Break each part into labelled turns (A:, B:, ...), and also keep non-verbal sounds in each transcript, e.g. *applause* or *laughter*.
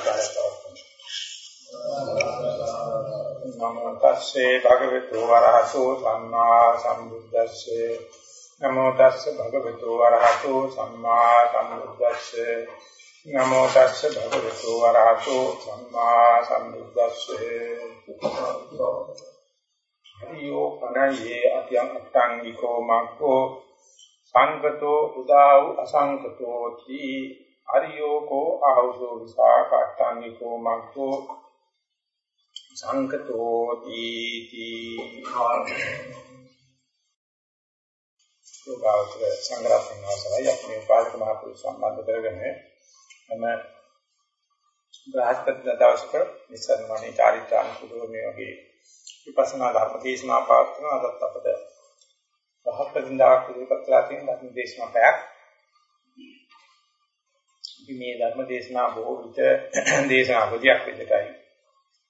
A: සාදුකාරය පවත්වමු. නමෝ තස්සේ භගවතු වරහතෝ සම්මා සම්බුද්දස්සේ. නමෝ තස්සේ භගවතු වරහතෝ සම්මා සම්බුද්දස්සේ. නමෝ තස්සේ භගවතු වරහතෝ සම්මා සම්බුද්දස්සේ. හරියෝ පනයේ අතියං අට්ඨංගිකෝ මක්ඛෝ සංගතෝ උදාව් අසංගතෝ තී හරියෝ කෝ ආහුසෝ විසාකට්ඨංගිකෝ මක්ඛෝ සංගතෝ තී යෝගාවචර සංග්‍රහයෙන් අවසරයි අපි පාලක මහපුරු සම්බන්ධ කරගෙන මම බ්‍රහස්පති දවසක නිසරණමණී චාරිත්‍රානුකූලව මේ වගේ විපස්සනා ධර්ම දේශනා පාත්‍රන අදත් අපද බ්‍රහස්පති දවස් ඉදිරිපත්ලා තියෙන ධර්ම දේශනා පැයක් අපි මේ ධර්ම දේශනා බොහෝ විට *clears throat* දේශනා පොදියක් විදිහටයි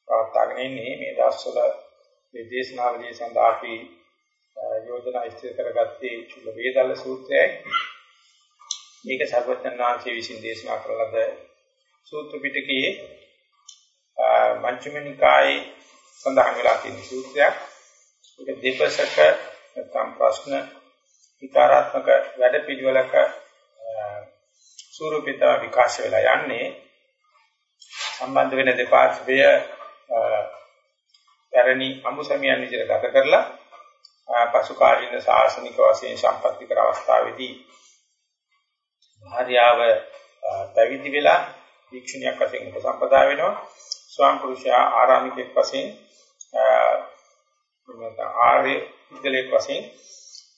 A: පවත්වාගෙන ඉන්නේ මේ දවස්වල මේ දේශනාවලිය සඳහා අපි යෝජනා ඉදිරි කරගත්තේ චුල්ල වේදල්ල සූත්‍රයයි. මේක සර්වඥාන්සේ විසින් දේශනා කරන ලද සූත්‍ර පිටකයේ මංචම නිකායේ සඳහන් වෙලා තියෙන සූත්‍රයක්. ඒක දෙපසක නැත්නම් ප්‍රශ්න විකාරාත්මක වැඩපිළිවෙලක ස්වරූපිත විකාශ වෙලා යන්නේ. සම්බන්ධ වෙන දෙපාර්ශ්වය පැරණි අමුසමියන් විදිහට ගත කරලා පසු කාලීන සාසනික වශයෙන් සම්පත්‍ති කර අවස්ථාවේදී භාර්යාව පැවිදි වෙලා වික්ෂුණියක් වශයෙන් උපසම්පදා වෙනවා. ස්වාම පුරුෂයා ආරාමිකෙක් වශයෙන් ආර්ය ඉදලෙක් වශයෙන්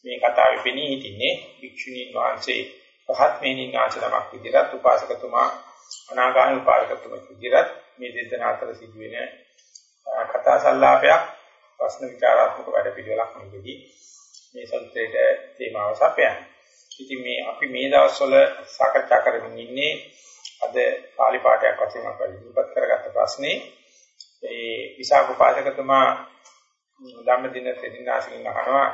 A: මේ කතාවේ පෙනී සිටින්නේ වික්ෂුණීන් වහන්සේ. පහත් මේනින් ආචරණක් විදිහට උපාසකතුමා අනාගාමී උපාසකතුමා විදිහට මේ දෙදෙනා අතර සිදුවෙන කතා සංලාපයක් ප්‍රශ්න විචාරාත්මක වැඩ පිළිවෙලක් නෙවෙයි මේ සත්‍යයේ තේමාව සපයන්නේ. ඉතින් මේ අපි මේ දවස්වල සාකච්ඡා කරමින් ඉන්නේ අද පාලි පාඨයක් වශයෙන් අපි ඉදිරිපත් කරගත්ත ප්‍රශ්නේ ඒ විසාක උපාසකතුමා ධම්මදින තෙදිනාසින් අහනවා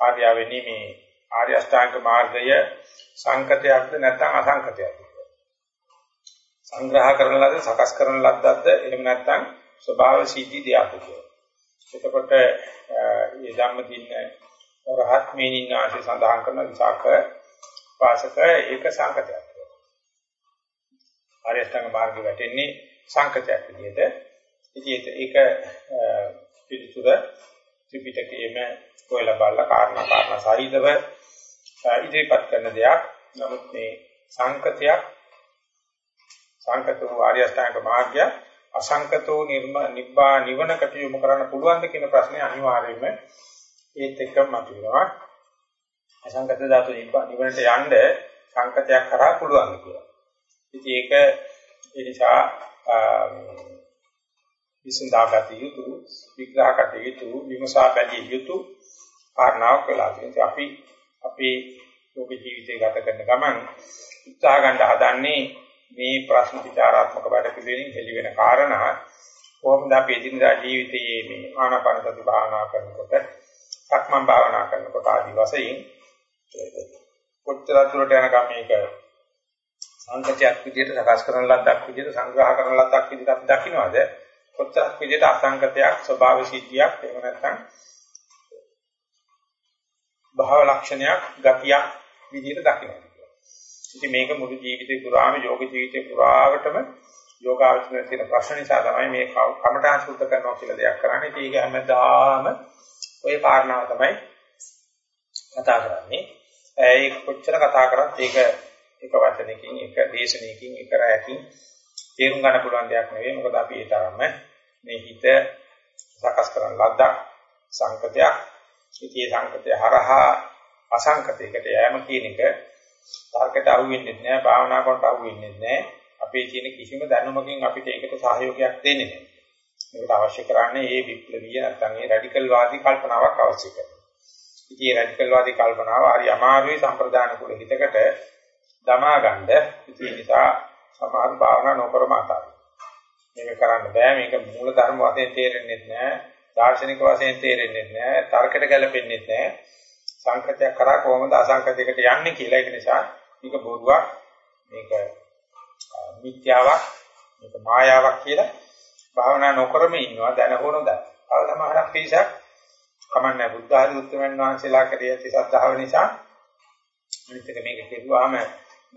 A: ආර්යවෙනි මේ ආර්ය අෂ්ටාංග මාර්ගය සංකතයක්ද නැත්නම් අසංකතයක්ද සංග්‍රහ කරන ලද සකස් කරන ලද්දක්ද එහෙම නැත්නම් ස්වභාව සිද්ධි දෙයක්ද කියලා. එතකොට මේ ධම්මදින රහත් මේනින්නාසේ සඳහන් කරන විසාක වාසක ඒක සංකතයක්. ආර්ය අෂ්ටාංග මාර්ගය වැටෙන්නේ සංකතයක් විදිහට. ඉතින් ඒක පිළිතුර ත්‍රිපිටකයේම කොයිලා බලලා කාරණා කාරණා සහිතව ඉදිරිපත් කරන දෙයක්. නමුත් මේ සංකතයක් සංකතෝ ආර්ය අෂ්ටාංග මාර්ගය අසංකතෝ නිබ්බා නිවනකට යොමු කරන්න පුළුවන්ද කියන ප්‍රශ්නේ අනිවාර්යයෙන්ම ඒත් එක්කම මතුවෙනවා. අසංකත ධාතු නිබ්බා නිවනට යන්න සංකතයක් කරා පුළුවන් කියලා. ඉතින් ඒක ඒ නිසා විසඳාගත යුතු විග්‍රහකට යුතු විමසා බැලිය යුතු කාරණාවක් වෙලා තියෙනවා. අපි අපේ ලෝක ජීවිතය ගත කරන ගමන් උත්සාහ ගන්න හදන්නේ මේ ප්‍රශ්න විචාරාත්මක වැඩ පිළිවෙලින් හෙළි වෙන කාරණා කොහොමද අපි එදිනදා ජීවිතයේ මේ ආනාපාන සති භාවනා කරනකොට සක්මන් භාවනා කරනකොට ආදි වශයෙන් කොච්චර දුරට යනකම් මේක සංකතයක් විදිහට සකස් කරන ලද්දක් විදිහට සංග්‍රහ කරන ලද්දක් විදිහට අපි දකින්නවද කොච්චරක් විදිහට අසංකතයක් ස්වභාව සිද්ධියක් එහෙම නැත්නම් භාව ලක්ෂණයක් ගතියක් විදිහට දකින්නවද ඉතින් මේක මුළු ජීවිතේ පුරාම යෝග ජීවිතේ පුරාවටම යෝගාවචරයේ තියෙන ප්‍රශ්න නිසා තමයි මේ කමඨාන් සුද්ධ කරනවා කියලා දෙයක් කරන්නේ. ඉතින් ඒක හැමදාම ওই කාරණාව තමයි කතා කරන්නේ. ඒක කොච්චර කතා කරත් ඒක එක වචනකින් එක දේශනයකින් එක රැයකින් තේරුම් ගන්න පුළුවන් දෙයක් නෙවෙයි. මොකද අපි ඒ තරම්ම මේ හිත සකස් කරන ලද්දක් සංකතයක්. ඉතින් සංකතය හරහා අසංකතයකට යෑම කියන එක තර්කයට අහු වෙන්නේ නැහැ භාවනා කරනට අහු වෙන්නේ නැහැ අපේ තියෙන කිසිම දැනුමකින් අපිට ඒකට සහයෝගයක් දෙන්නේ නැහැ මේකට අවශ්‍ය කරන්නේ මේ විප්ලවීය නැත්නම් මේ රැඩිකල් වාදී කල්පනාවක් අවශ්‍ය කරනවා ඉතින් මේ රැඩිකල් වාදී කල්පනාව හරි අමාරුයි සම්ප්‍රදාන කුල හිතකට දමා ගන්න ඉතින් නිසා සමහර භාවනා නොකරම අතාරිනවා. මේක කරන්න බෑ. මේක මූල ධර්ම වශයෙන් තේරෙන්නේ නැහැ. දාර්ශනික වශයෙන් තේරෙන්නේ නැහැ. තර්කයට ගැලපෙන්නේ නැහැ. සංකතයක් කරා කොහොමද අසංකතයකට යන්නේ කියලා ඒක නිසා මේක බොරුවක්. මේක මිත්‍යාවක්. මේක මායාවක් කියලා භාවනා නොකරම ඉන්නවා දැන හොන දැන. තව සමහරක් පිරිසක් කමන්නේ බුද්ධ ආදී උත්තරමන් වහන්සේලා කරේ ඇති සද්ධාව නිසා අනිත් එක මේක කෙරුවාම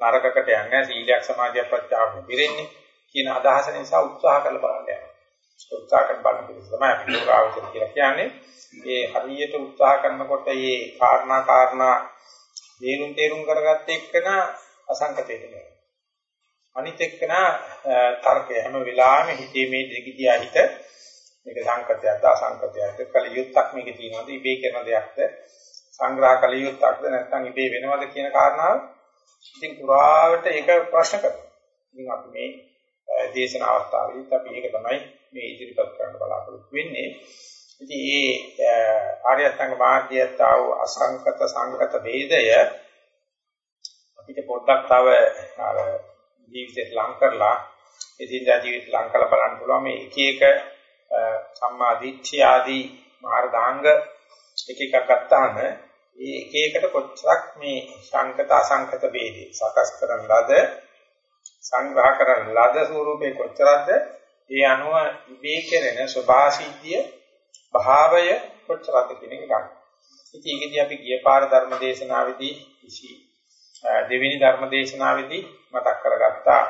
A: නරකකට යන්නේ සීලයක් සමාධියක් ප්‍රත්‍යාව පිරෙන්නේ කියන අදහස නිසා උත්සාහ කරලා බලන්න යනවා. උත්සාහ කරන බලන පිළිස තමයි අපි යෝගාවචර කියලා කියන්නේ. ඒ හරියට උත්සාහ කරනකොට මේ කාරණා කාරණා තේරුම් තේරුම් කරගත්ත එක්කන අසංකතයට යනවා. අනිත් එක්කන තර්කය හැම වෙලාවෙම හිතේ මේ දෙගිදියා හිත මේක සංකතයක්ද අසංකතයක්ද කල යුත්තක් මේකේ තියෙනවද ඉබේ කරන දෙයක්ද සංග්‍රහ කල යුත්තක්ද නැත්නම් ඉබේ වෙනවද කියන කාරණාව ඉතින් පුරාවට ඒක ප්‍රශ්න කරනවා. ඉතින් අපි මේ දේශන අවස්ථාවේදීත් අපි ඒක තමයි මේ ඉදිරිපත් කරන්න බලාපොරොත්තු වෙන්නේ. ඉතින් මේ ආර්ය අෂ්ටාංග මාර්ගයට ආව අසංකත සංකත ભેදය අපිට පොඩ්ඩක් තව අර ජීවිතයට ලං කරලා එදිනදා ජීවිතයට ලං කරලා බලන්න පුළුවන් මේ එක එක සම්මා දිට්ඨිය ආදී මාර්ගාංග එක එකක් ගත්තාම ඒ එක එකට කොච්චරක් මේ සංකත අසංකත ભેදේ සකස් කරන ලද සංග්‍රහ කරන ලද ස්වරූපේ කොච්චරද ඒ අනුව ඉබේ කෙරෙන ස්වභාසිද්ධිය භාවය කොච්චරද කියන එක ගන්න. ඉතින් ඒකදී අපි ගිය පාර ධර්ම දේශනාවේදී ඉසි දෙවෙනි ධර්ම දේශනාවේදී මතක් කරගත්තා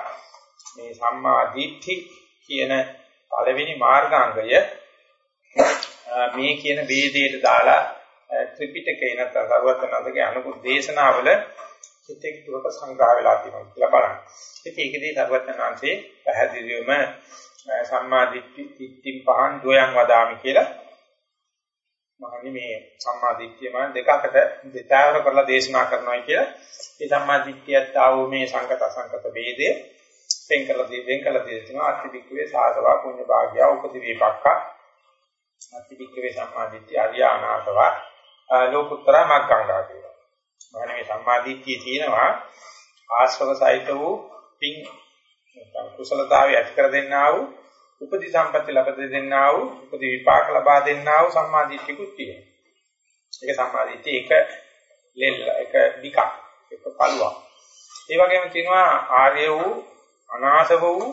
A: මේ සම්මා දිට්ඨි කියන පළවෙනි මාර්ගාංගය මේ කියන ભેදයට දාලා ත්‍රිපිටකේ නැත්නම් සර්වඥාන්තගේ අනුකූල දේශනාවල චිතෙක් දුරට සංග්‍රහ වෙලා තියෙනවා කියලා බලන්න. ඉතින් ඒකදී සර්වඥාන්සේ පැහැදිලිවම සම්මා දිට්ඨි පහන් ද්වයන් වදාමි කියලා මහනි මේ සම්මා දිට්ඨිය මම දෙකකට දෙතාවර කරලා දේශනා කරනවා කියලා. ඒ සම්මා දිට්ඨියත් ආවෝ මේ සංකත අසංකත ભેදය. වෙන් කරලා වෙන් කරලා දෙනවා අත්‍තිවික්කවේ සාසවා පුඤ්ඤ භාග්‍ය උපති විපක්ක අත්‍තිවික්කවේ සම්මා දිට්ඨිය අරිය අනාසවා ලෝකුත්තර මග්ගංගා කියලා. මහනි මේ සම්මා දිට්ඨිය තියෙනවා ආශ්‍රව සහිත වූ පින් කුසලතාවය ඇති කර දෙන්නා වූ උපදි සම්පatti ලබා දෙන්නා වූ උපදි විපාක ලබා දෙන්නා වූ සම්මාදිට්ඨියකුත් තියෙනවා. ඒක සම්මාදිට්ඨිය එක ලෙල්ල එක විකක් එක පළුවක්. ඒ වගේම තියෙනවා ආර්ය වූ අනාසව වූ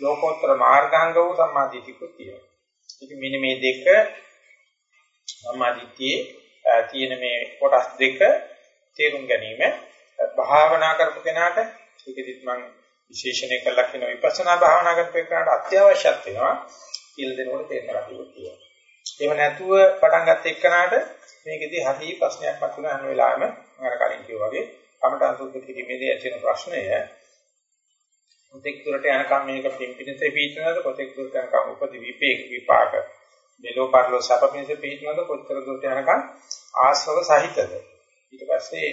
A: ලෝකෝත්තර මාර්ගාංග වූ සම්මාදිට්ඨියකුත් තියෙනවා. ඉතින් මෙන්න මේ දෙක සම්මාදිට්ඨියේ තියෙන මේ කොටස් දෙක තේරුම් ගැනීම භාවනා කරපු කෙනාට ඒකෙදිත් මම විශේෂණය කළා කියන විපස්සනා භාවනා කරපේකට අත්‍යවශ්‍යත් වෙනවා කියලා දෙනකොට තේරෙනවා කියලා. එහෙම නැතුව පටන් ගත්ත එක්කනට මේකෙදි හරි ප්‍රශ්නයක් මතුවෙන හැම වෙලාවෙම අර කලින් කිව්වා වගේ කමඨාන් සුද්ධ කිරීමේදී ඇතිවන ප්‍රශ්නය කොතෙක් දුරට යනකම් මේක පිම්පිනසේ පිටනද කොතෙක් දුරට යනකම් උපදි විපේක විපාක මෙලෝ පරලෝ සපපිනසේ පිටනද කොතර දුරට යනකම් ආශ්‍රව සහිතද ඊට පස්සේ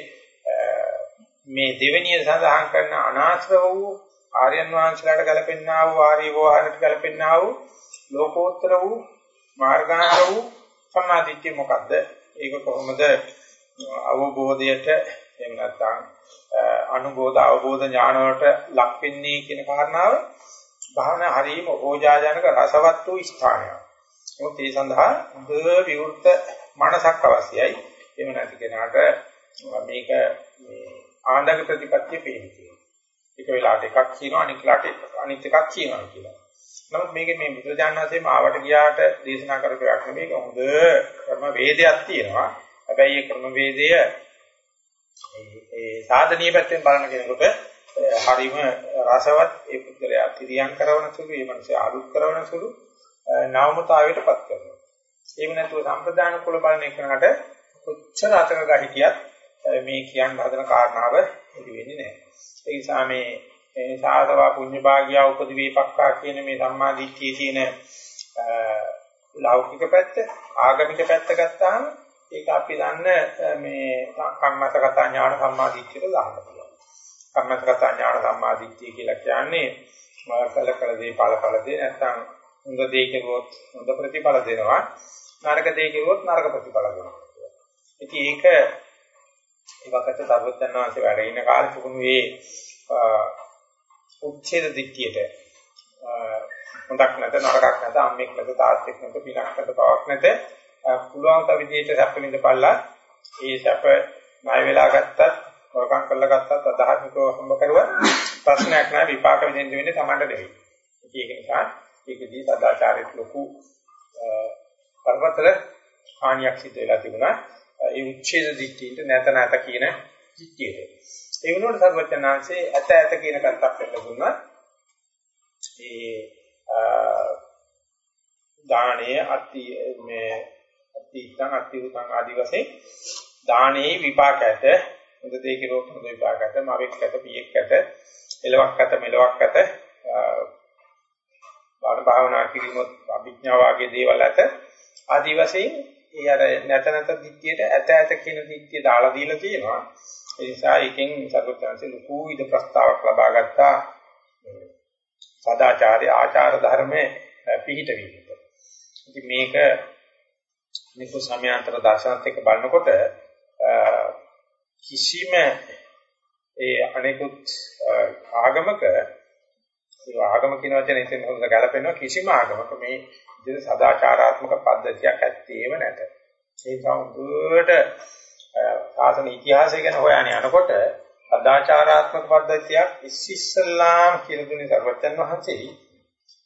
A: මේ දෙවෙනිය සඳහන් කරන අනාශ්‍රව වූ ආර්යයන් වහන්සේලාට ගැලපෙන්නා වූ ආර්ය වෝහරට ගැලපෙන්නා වූ ලෝකෝත්තර වූ මාර්ගාංග වූ සම්මාදිට්ඨිය මොකද්ද? ඒක කොහොමද අවබෝධයට එහෙම නැත්නම් අනුබෝධ අවබෝධ ඥාන වලට ලක් වෙන්නේ කියන කාරණාව භාවනා හරීම ඕජාජනක රසවත් වූ ස්ථානයක්. මොකද ඒ සඳහා හොඳ විවෘත මනසක් අවශ්‍යයි. එහෙම නැති කෙනාට මේක මේ ආන්දක ප්‍රතිපත්තිය පේන්නේ. එක වෙලාවට එකක් කියනවා අනිත් වෙලාවට අනිත් එකක් කියනවා කියලා. නමුත් මේකේ මේ බුදුජානනාංශයේ මාවට ගියාට දේශනා කරපු එකක් නෙමෙයි ඒක හොඳ ක්‍රම වේදයක් තියෙනවා. හැබැයි මේ ක්‍රම වේදය ඒ සාධනීය පැත්තෙන් බලන කෙනෙකුට හරිම රසවත් ඒ පුද්ගලයා තිරියම් කරන සුළු, ඒ මනසේ ආලුත් කරන සුළු නාමතාවයටපත් කරනවා. එහෙම නැතුව සම්ප්‍රදාන කුල බලන එකනට කොච්චර අතක ගහිතියත් මේ කියන්න හදන කාරණාව එළි වෙන්නේ නැහැ. ඒ නිසා මේ සාසවා පුඤ්ඤ භාග්‍ය උපදි වේපක්කා කියන මේ සම්මා දිට්ඨියේ තියෙන ලෞකික පැත්ත ආගමික පැත්ත ගත්තාම ඒක අපි දන්න මේ කම්මසගත ඥාන සම්මා දිට්ඨියට දාන්න පුළුවන්. කම්මසගත ඥාන සම්මා දිට්ඨිය කියලා කියන්නේ කල කල දේ ඵල ඵල දේ නැත්නම් හොඳ දේ කෙරුවොත් හොඳ ප්‍රතිඵල දෙනවා නරක දේ කෙරුවොත් නරක ප්‍රතිඵල දෙනවා. ඉතින් ඒක ඒවකට සර්වඥාන් වහන්සේ වැඩ ඉන්න කාලේ තිබුණේ උච්ඡේද දිට්ඨියට හොඳක් නැත නරකක් නැත අම්මෙක් නැත තාත්තෙක් නැත පිනක් නැත බවක් නැත පුළුවන් ත විදිහට සැප විඳපල්ලා ඒ සැප ණය වෙලා ගත්තත් වරකම් කරලා ගත්තත් අධාර්මිකව හම්බ කරුවා ප්‍රශ්නයක් නැහැ විපාක විඳින්න වෙන්නේ Tamanට දෙවි. ඒක නිසා ඒකදී සදාචාරයට ලොකු පරමතර හානියක් සිදු වෙලා තිබුණා. ඒ උච්ඡේද දිට්ඨියට නැත නැත කියන දිට්ඨියට. ඒ වෙනුවට සර්වඥාන්සේ ඇත ඇත කියන කතාවක් දෙන්න දුන්නා. ඒ දාණය අති මේ අතීතං අතිරුතං ආදි වශයෙන් දානේ විපාක ඇත හොඳ දෙයක රෝග හොඳ විපාක ඇත මවෙක් ඇත පියෙක් ඇත එලවක් ඇත මෙලවක් ඇත බාහිර භාවනා කිරීමත් අභිඥා වාගේ දේවල් ඇත. ආදි වශයෙන් ඒ අර නැත නැත දිට්ඨියට ඇත ඇත කියන දිට්ඨිය දාලා දීලා තියෙනවා. ඒ නිසා එකෙන් සර්වඥාන්සේ ලකු ඉද ප්‍රස්තාවක් ලබා ගත්තා. සදාචාරය ආචාර ධර්මයේ පිහිට වීමට. ඉතින් මේක නිකු සමයාන්තර දර්ශනත් එක්ක බලනකොට කිසිම ඒ අනෙකුත් ආගමක ඒ ආගම කියන වචනේ ඉතින් හොඳ ගැලපෙනවා කිසිම ආගමක මේ විදිහට සදාචාරාත්මක පද්ධතියක් ඇත්තේම නැත. ඒ සමුදුවට සාසන ඉතිහාසය ගැන හොයන්නේ යනකොට සදාචාරාත්මක පද්ධතියක් ඉස්සෙල්ලාම කියලා දුන්නේ සර්වඥන් වහන්සේ.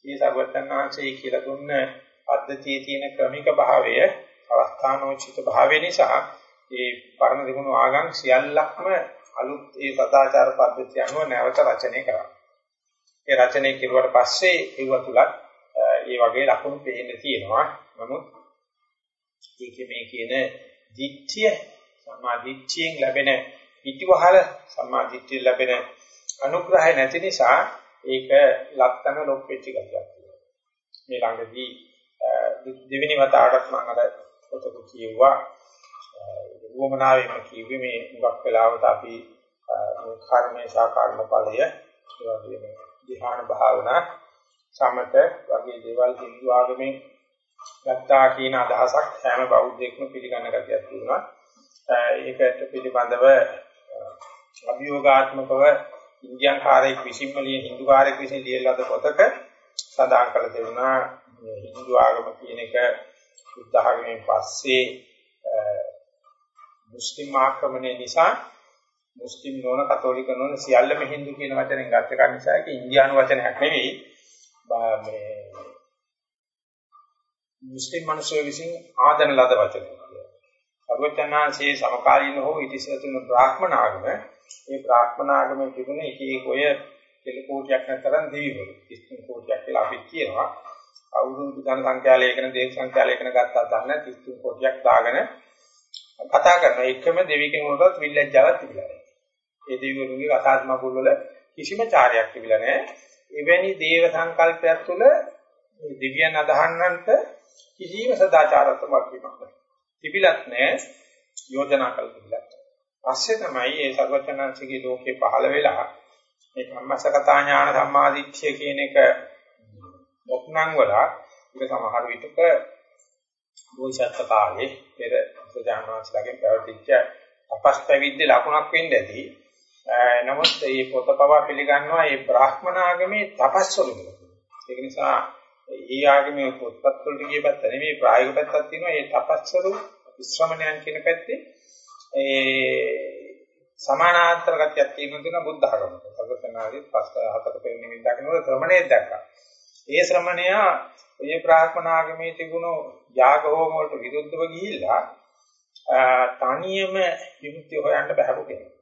A: මේ සර්වඥන් වහන්සේ කියලා දුන්න පද්ධතියේ තියෙන ක්‍රමික භාවය අවස්ථානෝචිත භාවය නිසා ඒ පරණ දිනුණු ආගම් සියල්ලක්ම අලුත් ඒ සදාචාර පද්ධතිය අනුව නැවත රචනය කරා. ඒ රචනය කෙරුවට පස්සේ ඒව තුලත් ඒ වගේ ලක්ෂණ පේන්න තියෙනවා. නමුත් ඒකේ මේ කියන දිට්ඨිය සම්මා දිට්ඨියෙන් ලැබෙන පිටිවහල සම්මා දිට්ඨිය ලැබෙන අනුග්‍රහය නැති නිසා ඒක ලක්තන ලොප්පෙච්ච ගතියක් තියෙනවා. මේ ළඟදී දෙවෙනි වතාවටත් මම අර පොතක කියුවා වුමනාවෙම කිව්වේ මේ මුගක් වෙලාවට අපි මේ කර්මයේ සාකර්ම ඵලය ඒ වගේම ධ්‍යාන භාවනා සමත වගේ දේවල් හින්දු ආගමෙන් ගත්තා කියන අදහසක් හැම බෞද්ධයෙක්ම පිළිගන්න ගතියක් තියෙනවා. ඒකට පිළිබඳව අභියෝගාත්මකව ඉන්දියන් කාර්යයක් විසින්ම ලිය හින්දු කාර්යයක් විසින් ලියලාද පොතක සඳහන් කළ දෙනවා හින්දු ආගම කියන එක බුද්ධ ආගමෙන් පස්සේ මුස්ලිම් ආක්‍රමණය නිසා මුස්ලිම් නොවන කතෝලික නොවන සියල්ලම හින්දු කියන වචනෙන් ගත එක නිසා ඒක ඉන්දියානු වචනයක් නෙවෙයි මේ මුස්ලිම් මිනිස්සු විසින් ආදන ලද වචනයක්. සර්වඥාන්සේ සමකාලීන හෝ ඉතිසතුන බ්‍රාහ්මණ ආගම මේ බ්‍රාහ්මණ ආගමේ තිබුණ එක එක ඔය කෙල කෝටියක් නැතරම් දෙවිවරු 30 කෝටියක් කියලා අපි කියනවා. අවුරුදු ධන සංඛ්‍යාලයකන දේශ සංඛ්‍යාලයකන ගත්තා ගන්න 30 කෝටියක් දාගෙන කතා කරන එකම දෙවි කෙනෙකුටත් විල්ලැජ්ජාවක් තිබිලා නැහැ. ඒ දෙවිවරුන්ගේ කතාත්ම කුල් වල කිසිම චාරයක් තිබිලා නැහැ. එවැනි දේව සංකල්පයක් තුළ දිව්‍යයන් අදහන්නන්ට කිසිම සදාචාරාත්මක වීමක් නැහැ. තිබිලත් නැහැ යෝජනා කළ තිබිලත්. පස්සේ තමයි මේ සර්වචනංශගේ ලෝකේ පහළ වෙලා මේ ධම්මසකතා ඥාන සම්මාදිට්ඨිය කියන එක ඔක්නම් වල ඒක සමහර විටක බෝසත් කාලේ පෙර ප්‍රජානාංශලගෙන් පැවතිච්ච අපස් පැවිද්ද ලකුණක් වෙන්න ඇති. නමුත් මේ පොතපව පිළිගන්නවා මේ බ්‍රාහ්මණ ආගමේ තපස්වලු. ඒක නිසා ඒ ආගමේ පොත්පත් වලට ගිය පැත්ත නෙමෙයි ප්‍රායෝගික පැත්තක් තියෙනවා. මේ තපස්වලු විශ්‍රමණයන් කියන පැත්තේ ඒ සමානාන්තර ගතියක් තියෙනවා දෙන බුද්ධ ආගමක. සර්වඥාගේ පස් හතර පෙරණි දකින්නකොට ශ්‍රමණේ දැක්කා. ඒ ශ්‍රමණයා මේ බ්‍රාහ්මණ ආගමේ තිබුණු යාග හෝම වලට විරුද්ධව ගිහිල්ලා තනියම විමුක්තිය හොයන්න බහැපු කෙනෙක්.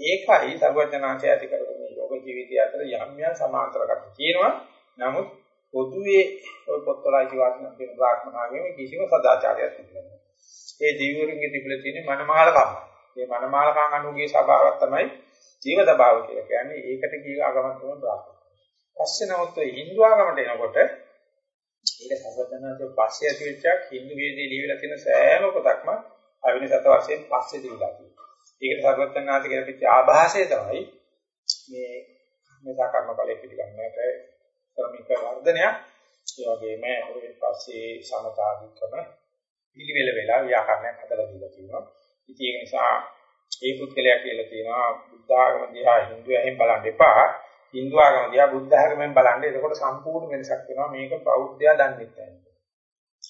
A: ඒකයි සර්වඥාන්සේ ඇති කරපු මේ යෝග ජීවිතය අතර යම් යම් සමාන්තරකම් තියෙනවා. නමුත් පොදුවේ ඔය පොත්වල ජීවන දෙන බ්‍රාහ්මණ ආගමේ කිසිම සදාචාරයක් තිබෙන්නේ ඒ දෙවිවරුන්ගේ තිබිලා තියෙන මනමාලකම්. මේ මනමාලකම් අනුගේ ස්වභාවයක් තමයි ජීවිත භාව කියලා කියන්නේ. ඒකට කී ආගමක් තමයි බ්‍රාහ්මණ. පස්සේ නමුත් හින්දු ආගමට එනකොට ඒක සම්බන්ධනාතෝ පස්සේ ඇතිවෙච්ච හින්දු වේදේ ලියවිලා තියෙන සෑම පොතක්ම අවිනි සත වශයෙන් පස්සේ දීලා තියෙනවා. ඒකට සර්වඥාන්සේ කියන පිට ආభాසය තමයි මේ මේ සාකර්ම බලය පිළිගන්නට ක්‍රමික වර්ධනයක්. ඒ වගේම ඔය පස්සේ සමතාවිකම පිළිවෙල වෙලා ව්‍යාකරණයක් හදලා දීලා තියෙනවා. ඉතින් ඒක නිසා ඒ පුද්ගලයා කියලා තියෙනවා බුද්ධ ආගම දිහා හින්දු ඇහෙන් බලන්න එපා. හින්දු ආගම දිහා බුද්ධ ආගමෙන් බලන්න. එතකොට සම්පූර්ණ වෙනසක් වෙනවා. මේක බෞද්ධයා දන්නේ නැහැ.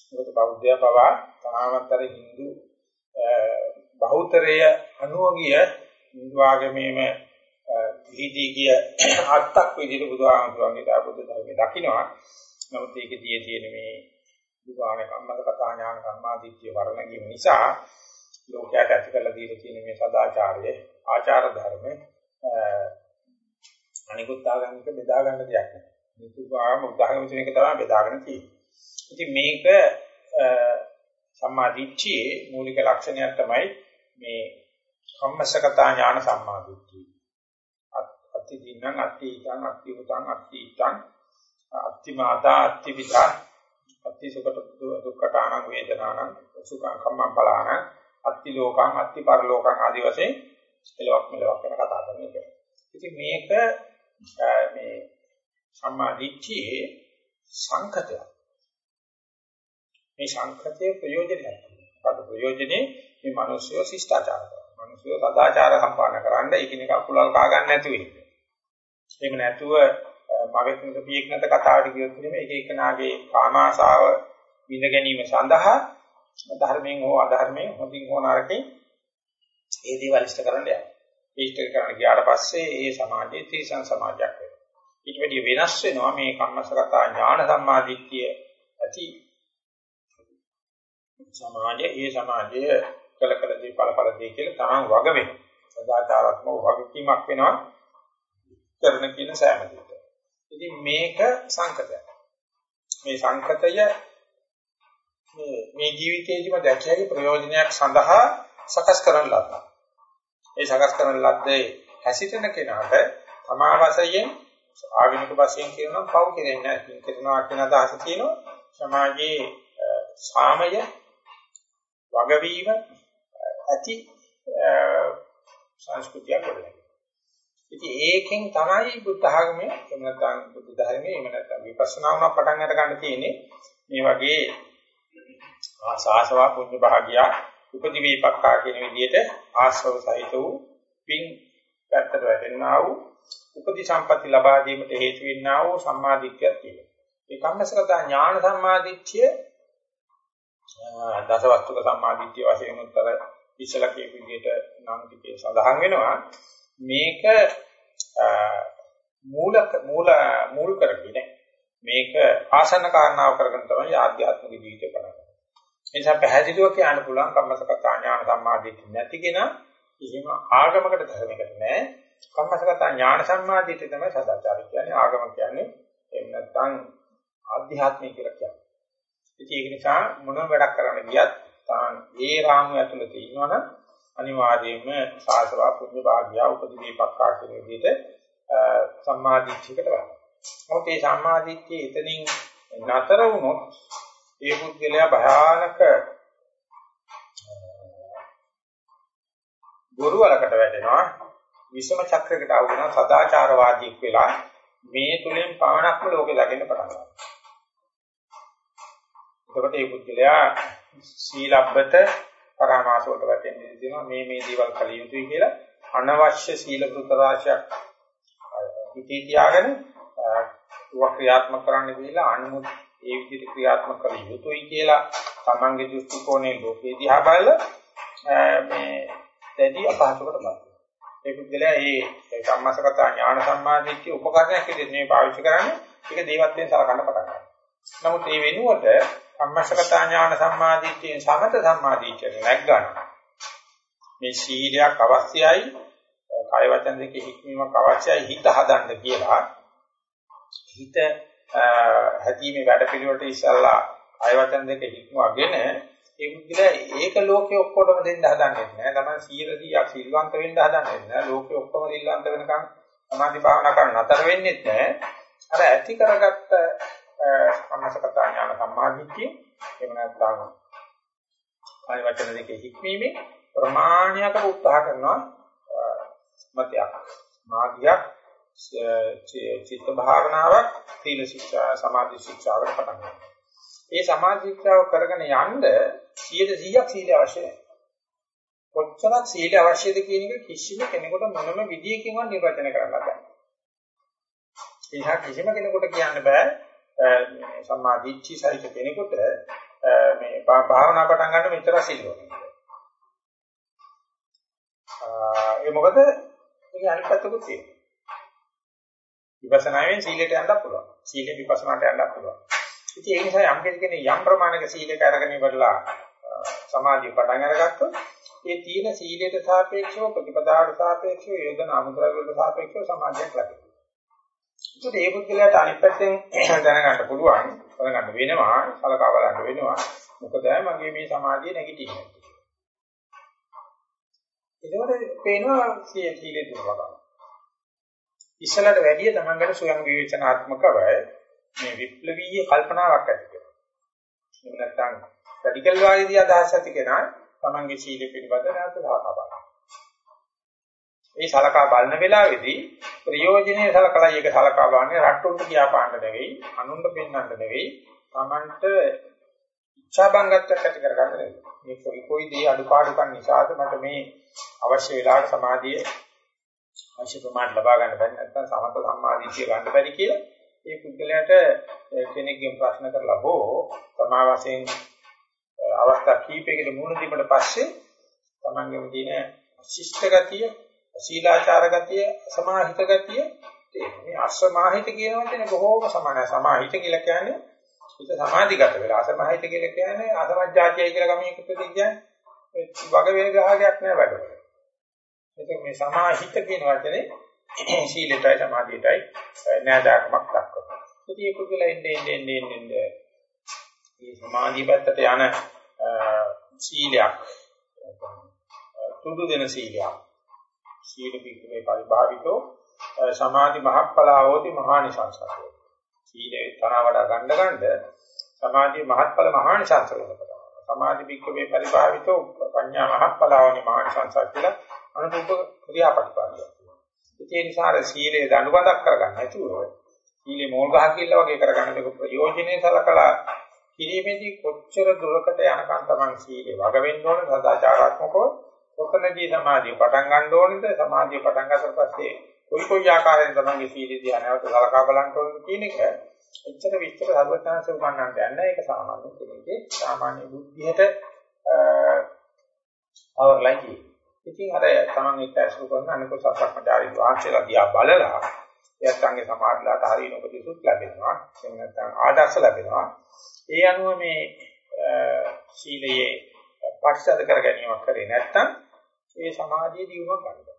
A: මොකද බෞද්ධයා පවා තාමතර හින්දු බෞතරය අනුවගිය හින්දු ආගමේම විහිදී ගිය අත්තක් විදිහට බුදුහාමුදුරන්ගේ දාපොද ධර්මයේ දකින්නවා. නමුත් ඒකදී තියෙන මේ බුදුහාම කම්මද කතා ඥාන සම්මාදිට්ඨිය වර්ණගීම නිසා ලෝකයට ඇති කරලා දීලා තියෙන මේ සදාචාරය ආචාර ධර්ම අනිකුත් ආගමික බෙදා ගන්න දෙයක් නෑ. මේ බුදුහාම උදාහරණ විදිහට එක තමයි බෙදාගෙන තියෙන්නේ. ඉතින් මේක සම්මාදිට්ඨියේ මූලික ලක්ෂණයක් තමයි මේ කම්මසගතා ඥාන සම්මාදිට්ඨිය. අත්ති දින්නම් අත්ති ඊතං අත්ති උතං අත්ති ඊතං අත්ති මාතා අත්ති පිතා අත්ති සුඛට දුක්ඛතානං වේදනානං සුඛං කම්මං බලාන අත්ති ලෝකං අත්ති පරලෝකං ආදී වශයෙන් එලවක් මෙලවක් ගැන කතා කරන එක. ඉතින් මේක මේ සම්මාදිට්ඨියේ සංකතය. මේ සංකතයේ ප්‍රයෝජනයක්. මොකද ප්‍රයෝජනේ මේ මිනිස්සු ශිෂ්ටාචාර කරනවා. මිනිස්සු සදාචාර සම්පන්න කරන්න එකිනෙක අකුලල් කා ගන්න නැතුව ඉන්නේ. එහෙම නැතුව මගේ තුනක පියෙක් නැත කතාවට කියොත් නෙමෙයි එක එකනාගේ කාමාශාව විඳ ගැනීම සඳහා ධර්මයෙන් හෝ අධර්මයෙන් හොඳින් හෝ නරකින් ඒ දේවල් ඉෂ්ට කරන්න යනවා. ඉෂ්ට කරන්න ගියාට පස්සේ ඒ සමාජයේ තීසන් සමාජයක් වෙනවා. ඊට වැඩි වෙනස් වෙනවා මේ කම්මසගත ඥාන සම්මාදිට්ඨිය ඇති සමාජයේ ඒ සමාජයේ කල කල දේ පළ පළ දේ කියලා තමන් වග වෙනවා. සදාචාරාත්මක වගකීමක් වෙනවා කරන කියන සෑම දෙයක. ඉතින් මේක සංකතයක්. මේ සංකතය මේ මේ ජීවිතයේදීම දැකියගේ ප්‍රයෝජනයක් සඳහා සකස් කරන ලද්දා. ඒ සකස් කරන ලද්දේ හැසිරෙන කෙනාට තමා වශයෙන් ආගමික වශයෙන් කියනවා පව් කෙරෙන්නේ නැහැ. කියනවා කියන අදහස තියෙනවා. සමාජයේ සාමය වගවීම ඇති සංස්කෘතියක් වඩලා. ඉතින් ඒකෙන් තමයි බුද්ධ ආගමේ එහෙම නැත්නම් බුද්ධ ධර්මයේ එහෙම නැත්නම් විපස්සනා වුණා පටන් අර ගන්න තියෙන්නේ මේ වගේ ආසාසවා පුඤ්ඤ භාගියා උපදි වේපක්කා කියන විදිහට ආශ්‍රව සහිත වූ පින් පැත්තට වැටෙනා වූ උපදි සම්පatti ලබා ගැනීමට හේතු වෙන්නා වූ සම්මාදිට්ඨියක් තියෙනවා. ඒ කම්මසගත ඥාන සම්මාදිට්ඨිය දසවස්තුක සම්මාදිට්ඨිය වශයෙන් උත්තර ඉස්සලා කියපු විදිහට නම් ටිකේ සඳහන් වෙනවා. මේක මූල මූල මූල කරගෙන මේක ආසන්න කාරණාව කරගෙන තමයි ආධ්‍යාත්මික ජීවිතය කරන්නේ. ඒ නිසා පැහැදිලිව කියන්න පුළුවන් කම්මසගත ඥාන සම්මාදිට්ඨිය නැති කෙනා කිසිම ආගමකට ධර්මයකට නෑ. කම්මසගත ඥාන සම්මාදිට්ඨිය තමයි සදාචාරය කියන්නේ ආගම කියන්නේ එහෙම නැත්නම් ආධ්‍යාත්මික කියලා කියන්නේ. ඉතින් ඒක නිසා මොනම වැඩක් කරන්න ගියත් තාන් ඒ රාමු ඇතුළත ඉන්නවනම් අනිවාර්යයෙන්ම සාසවා පුණ්‍ය භාග්‍ය උපදීපක්කා කියන විදිහට සම්මාදිට්ඨියකට ගන්නවා. මොකද මේ සම්මාදිට්ඨිය එතනින් නතර වුණොත් ඒ පුද්ගලයා භයානක ගුරුවරකට වැටෙනවා විෂම චක්‍රයකට ආව වෙනවා සදාචාරවාදීක් වෙලා මේ තුලින් පවණක්ම ලෝකෙ දකින්න පටන් ගන්නවා. එතකොට මේ පුද්ගලයා සීලබ්බත පරාමාස වලට වැටෙන්නේ තියෙනවා මේ මේ දේවල් කළ යුතුයි කියලා අනවශ්‍ය සීල කෘත රාශියක් හිතේ තියාගෙන ක්‍රියාත්මක කරන්න කියලා අනුමුත් ඒ විදිහට ක්‍රියාත්මක කළ යුතුයි කියලා තමන්ගේ දෘෂ්ටි කෝණේ ලෝකේ දිහා බලලා මේ දැඩි අපහසුකට බඳිනවා. ඒ පුද්ගලයා මේ සම්මාසගත ඥාන සම්මාදිට්ඨිය උපකරණයක් විදිහට මේ පාවිච්චි කරන්නේ ඒක දේවත්වයෙන් සලකන්න පටන් ගන්නවා. නමුත් මේ වෙනුවට සම්මසගත ඥාන සම්මාදිට්ඨියෙන් සමත සම්මාදිට්ඨිය නැග්ගන්න. මේ සීලයක් අවශ්‍යයි, කාය වචන දෙකේ හික්මීමක් අවශ්‍යයි හිත හදන්න කියලා. හිත හැදීමේ වැඩ පිළිවෙලට ඉස්සල්ලා කාය වචන දෙක හික්මුවගෙන ඒ මුදල ඒක ලෝකේ ඔක්කොටම දෙන්න හදන්නේ නැහැ. තමයි 100ක් සිල්වන්ත වෙන්න හදන්නේ නැහැ. ලෝකේ ඔක්කොම සිල්වන්ත වෙනකන් සමාධි භාවනා කරන්න නතර වෙන්නේ නැහැ. අර ඇති කරගත්ත සම්මසගත ඥාන සම්මාදිට්ඨිය එහෙම නැත්නම් ආය වචන දෙකේ හික්මීමේ ප්‍රමාණයකට උත්සාහ කරනවා මතයක් මාර්ගයක් චිත්ත භාවනාවක් සීල ශික්ෂා සමාධි ශික්ෂාවට පටන් ගන්නවා. මේ සමාධි ශික්ෂාව කරගෙන යන්න 100%ක් සීල අවශ්‍යයි. කොච්චරක් සීල අවශ්‍යද කියන එක කිසිම කෙනෙකුට මොනම විදියකින්වත් නිර්වචනය කරන්න බෑ. ඒක කිසිම කෙනෙකුට කියන්න බෑ සම්මා දිට්ඨි සහිත කෙනෙකුට මේ භාවනා පටන් ගන්න මෙච්චර සිල්වන. ඒ මොකද ඒක අනිත් පැත්තකුත් තියෙනවා. විපස්සනායෙන් සීලයට යන්නත් පුළුවන්. සීලෙන් විපස්සනාට යන්නත් පුළුවන්. ඉතින් ඒ නිසා යම් කෙනෙක් යම් ප්‍රමාණයක සීලයක අරගෙන ඉවරලා සමාධිය පටන් අරගත්තොත් ඒ තීන සීලයට සාපේක්ෂව ප්‍රතිපදාවට සාපේක්ෂව යෝධන අමුද්‍රව්‍යවලට සාපේක්ෂව සමාධියක් ලැබෙනවා. ඒකට ඒ පුද්ගලයාට අනිත් පැත්තෙන් දැනගන්න පුළුවන්, දැනගන්න වෙනවා, සලකා බලන්න වෙනවා. මොකද මගේ මේ සමාධිය නැගිටින්නේ. ඒකවල පේනවා සීලේ දුර්වලකම. ඉස්සලට වැඩිය තමන්ගට ස්වයං විවේචනාත්මකව මේ විප්ලවීය කල්පනාවක් ඇති කරනවා. එහෙම නැත්නම් රැඩිකල් වාදී අදහස් ඇති කෙනා තමන්ගේ සීලෙ පිළිබඳ නැවත සලකා බලනවා. මේ සලකා බලන වෙලාවේදී ප්‍රයෝජනේ සලකලා ඒක සලකා බලන්නේ රට්ටුන්ට කියාපාන්න නෙවෙයි, අනුන්ට පෙන්වන්න නෙවෙයි, තමන්ට ඉච්ඡා බංගත්වයක් ඇති කරගන්න නෙවෙයි. මේ කොයි කොයි දේ අඩුපාඩුකම් නිසාද මට මේ අවශ්‍ය වෙලාවට සමාධිය අවශ්‍ය ප්‍රමාණය ලබා ගන්න බැරි නැත්නම් සමත සම්මාදිටිය ගන්න බැරි කියලා ඒ පුද්ගලයාට කෙනෙක්ගෙන් ප්‍රශ්න කරලා හෝ තමා වශයෙන් අවස්ථා කීපයකට මුහුණ දීපට පස්සේ තමන්ගේම තියෙන ශිෂ්ට ගතිය, සීලාචාර ගතිය, අසමාහිත ගතිය මේ අසමාහිත කියන වචනේ බොහෝම සමානයි. සමාහිත කියලා කියන්නේ හිත සමාධිගත වෙලා අසමාහිත කියලා කියන්නේ අසමජ්ජාතිය කියලා ගමයකට කියන්නේ වග වේගහයක් නෑ වැඩවල. ඒක මේ සමාහිත කියන වචනේ සීලයටයි සමාධියටයි නෑදාකමක් දක්වනවා. ඉතින් ඒක කියලා එන්නේ එන්නේ එන්නේ එන්නේ මේ සමාධිය පැත්තට යන සීලයක් තුඩු දෙන සීලයක් සීල පිටුමේ පරිභාවිතෝ සමාධි මහත්ඵලාවෝති මහානිසංසකෝ. සීලේ තරහ වඩා ගන්න ගන්න සමාධි මහත්ඵල මහානිසංස වෙනවා සමාධි පිටුමේ පරිභාවිතෝ පඤ්ඤා මහත්ඵලාවෝනි මහානිසංස කියලා අනුරූප ක්‍රියාපටිපාදිය ඒ නිසා සීලේ දඬුවමක් කරගන්න නැතුව සීලේ මෝල් ගහ කියලා වගේ කරගන්න දෙක ප්‍රයෝජනේ සලකලා කිරීමේදී කොච්චර දුරකට යනකම් තමන් සීලේ වග වෙන්න ඕනද සදාචාරාත්මකව කොතනදී සමාධිය පටන් ගන්න ඕනද සමාධිය පටන් ගන්නට පස්සේ කොයි කොයි ආකාරයෙන් තමන්ගේ සීලේ දිහා නැවත සලකා බලන්න ඕනද කියන එක එච්චර විස්තර සර්වඥාන්සේ උගන්වන්න යන්නේ ඒක සාමාන්‍ය කෙනෙක්ගේ සාමාන්‍ය බුද්ධියට අවර්ලයි කියන්නේ. ඉතින් අර තමන් එක්ක අසු කරන අනික සත්‍යඥාරි වාක්‍යලා දිහා බලලා එයත්ගේ සමාධිලාට හරිය නොපදිසුත් ලැබෙනවා. එහෙම නැත්නම් ආදර්ශ ලැබෙනවා. ඒ අනුව මේ සීලයේ පරිසද කර ගැනීමක් කරේ නැත්නම් ඒ සමාධිය දියුණුවක් ගන්නවා.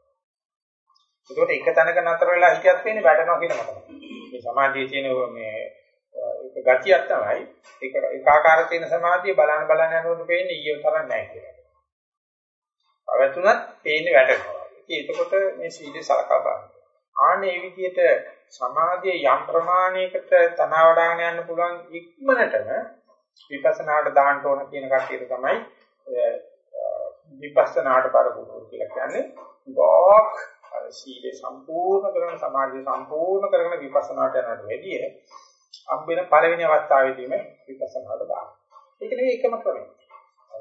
A: ඒකට එක තැනක නතර වෙලා හිටියත් වෙන්නේ වැටෙනවා කියන මතක. මේ සමාධියේ තියෙන මේ ඒක ගතියක් තමයි ඒක ඒකාකාර තියෙන සමාධිය බලන බලන යනකොට පේන්නේ ඊයේ තරම් නැහැ කියලා. අවතුනත් පේන්නේ වැටෙනවා. ඉතින් එතකොට මේ සීලේ සලකා බලන්න. ආන්නේ මේ විදිහට සමාධිය යම් ප්‍රමාණයකට තනවාඩාගෙන යන්න පුළුවන් ඉක්මනටම විපස්සනාට දාන්න ඕන කියන කට්ටියට තමයි විපස්සනාට පරපුරු කියලා කියන්නේ ගෝක් සීලේ සම්පූර්ණ කරන සමාධිය සම්පූර්ණ කරන විපස්සනාට යනට වැඩිය අම්බෙන පළවෙනි අවස්ථාවේදීම විපස්සනාට දාන්න. ඒක නෙවෙයි එකම ක්‍රමය.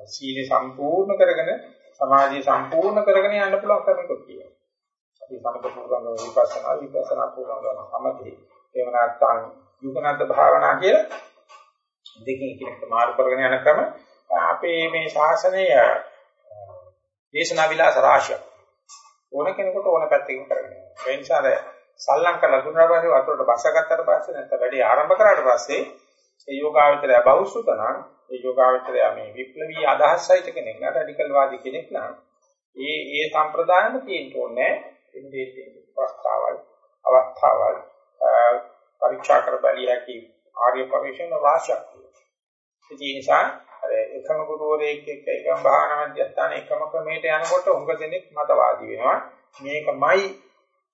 A: සීලේ සම්පූර්ණ කරගෙන සමාධිය සම්පූර්ණ කරගෙන යන්න පුළුවන් ක්‍රමයක් තියෙනවා. අපි සමත පූර්වංග විපස්සනා විපස්සනා පූර්වංග සමති එහෙම නැත්නම් යුගනත් භාවනා කියලා දෙකකින් එකිනෙකට මාරු කරගෙන යන ක්‍රම අපේ මේ ශාසනය දේශනා විලාස රාශිය ඕන කෙනෙකුට ඕන පැත්තකින් කරගෙන යනවා ඒ නිසා සල්ලං කරලා දුන්නා පස්සේ වතුරට බස්සගත්තට පස්සේ නැත්නම් වැඩි ආරම්භ කරාට පස්සේ ඒ යෝගාවචරය බෞසුත නම් ඒ යෝගාවචරය මේ විප්ලවීය අදහස් සහිත කෙනෙක් නේද රැඩිකල් වාදී කෙනෙක් නම් ඒ ඒ සම්ප්‍රදායම තියෙන්න ඕනේ. එන්නේ ප්‍රස්තාවල් අවස්ථාවල් පරීක්ෂා කර බැලිය හැකි ආර්ය පරිශ්‍රණ වාශයක් තියෙනවා. ඒ නිසා අර එකම ගුරුවරයෙක් එක්ක එකම භාවනා මධ්‍යස්ථාන එකම ක්‍රමයට යනකොට උඟ දෙනෙක් මතවාදී වෙනවා. මේකමයි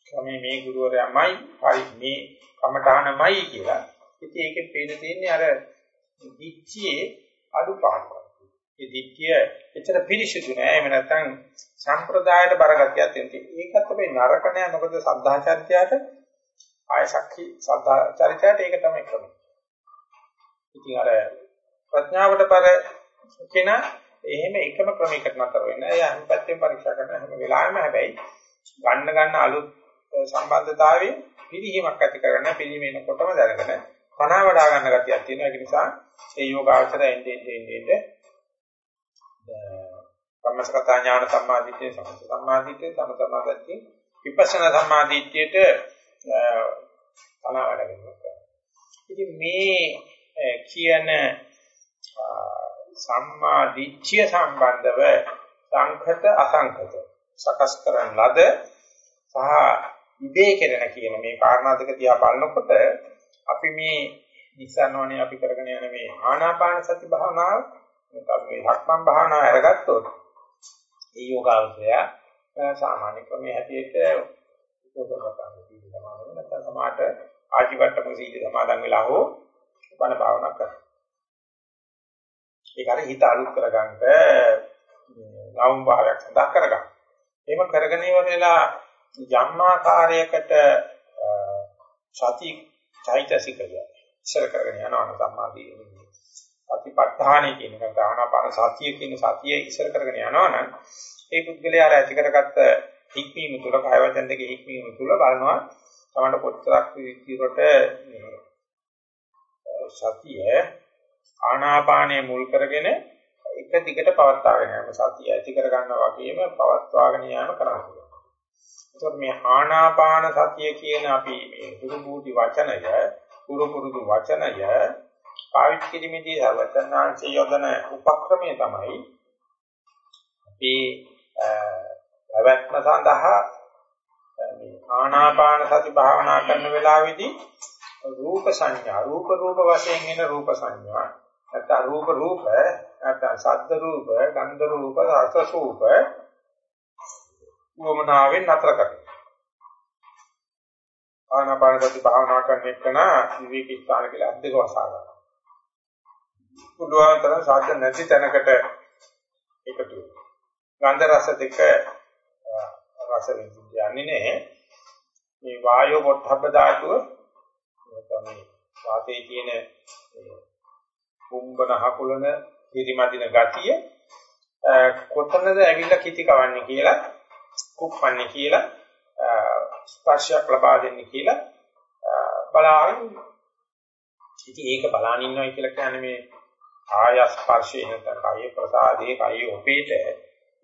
A: ක්‍රමේ මේ ගුරුවරයාමයි හරි මේ කමඨානමයි කියලා. ඉතින් ඒකේ පේන තියෙන්නේ අර දිච්චියේ අඩුපාඩු. ඒ දිට්ඨිය එච්චර පිළිසිදු නෑ එහෙම නැත්නම් සම්ප්‍රදායට බරගතියක් තියෙනවා. ඒකත් අපි නරක නෑ මොකද සද්ධාචර්යයට ආයසක්ඛි සද්ධාචර්යයට ඒක තමයි ක්‍රමය. ඉතින් අර ප්‍රඥාවට පර කෙනා එහෙම එකම ක්‍රමයකට නතර වෙන්නේ. ඒ අනිපත්යෙන් පරීක්ෂා කරන හැම වෙලාවෙම හැබැයි ගන්න ගන්න අලුත් සම්බන්ධතාවයේ පිළිහිමක් ඇති කරගන්න පිළිමේනකොටම දැනගෙන කනවා වඩා ගන්න ගතියක් තියෙනවා. ඒක නිසා ඒ යෝගාචරය එන්නේ එන්නේ කම්මසගත ඥාන සම්මාදිට්ඨිය සමත සම්මාදිට්ඨිය සම සමාධිය විපස්සනා සම්මාදිට්ඨියට තනවා වැඩ කරනවා. ඉතින් මේ කියන සම්මා දිට්ඨිය සම්බන්ධව සංඛත අසංඛත සකස් කරන ලද සහ ඉබේ කෙරෙන කියන මේ කාරණා දෙක දිහා බලනකොට අපි මේ නිසනෝනේ අපි කරගෙන යන මේ ආනාපාන සති භාවනාව නැත්නම් මේ ලක්මන් භාවනාව අරගත්තොත් ඒ යෝගාවසය සාමාන්‍ය ක්‍රමයේ හැටියට උපකරණ සීල සමාදන් නැත්නම් සමාත ආජීවට්ටම සීල සමාදන් වෙලා හෝ බණ භාවනා කරනවා. ඒක අර හිත අලුත් කරගන්න නවම් භාවයක් සඳහා කරගන්න. එහෙම කරගෙන ඉවරලා යම් ආකාරයකට සති චෛතසිකය ඉස්සර කරගෙන යනවා සම්මාදී සතිපට්ඨානෙ කියන එක ආනාපාන සතිය කියන සතිය ඉස්සර කරගෙන යනවා නම් ඒ පුද්ගලයා අර ඇති කරගත්ත හික්මීම තුල කය වචන දෙකේ හික්මීම තුල බලනවා තමයි කොච්චරක් විදිහට සතිය ආනාපානය මුල් කරගෙන එක දිගට පවත්වාගෙන යන සතිය ඇති කර ගන්නවා වගේම පවත්වාගෙන යාම කරන්න ඒකත් මේ ආනාපාන සතිය කියන අපි මේ පුරුබුටි වචනය පුරු පුරුදු වචනය පාවිච්චි කිරීමේදී සර්වඥාන්සේ යොදන උපක්‍රමය තමයි අපි පැවැත්ම සඳහා මේ ආනාපාන සති භාවනා කරන වෙලාවේදී රූප සංඥා රූප රූප වශයෙන් එන රූප සංඥා නැත්නම් රූප රූප නැත්නම් ශබ්ද රූප ගන්ධ රූප රස රූප වමනාවෙන් නතර කරනවා. ආනාපාන සති භාවනා කරන එකන විවේක ස්ථාන කියලා අද්දක වසා ගන්නවා. පුදුආන්තර සාධ්‍ය නැති තැනකට එකතු වෙනවා. ගන්ධ රස දෙක රස විඳින්නේ නැහැ. මේ වායෝ පොට්ටබ්බ ධාතුව නැත්නම් වාතයේ තියෙන කුම්බන හකුලන පිරිමදින ගතිය කොතනද ඇවිල්ලා කිති කවන්නේ කියලා කුප්පන්නේ කියලා ස්පර්ශයක් ලබා දෙන්නේ කියලා බලාගෙන ඉතින් ඒක බලාගෙන ඉන්නවා කියලා කියන්නේ මේ ආය ස්පර්ශේ නැත්නම් කාය ප්‍රසාදේ කාය උපේත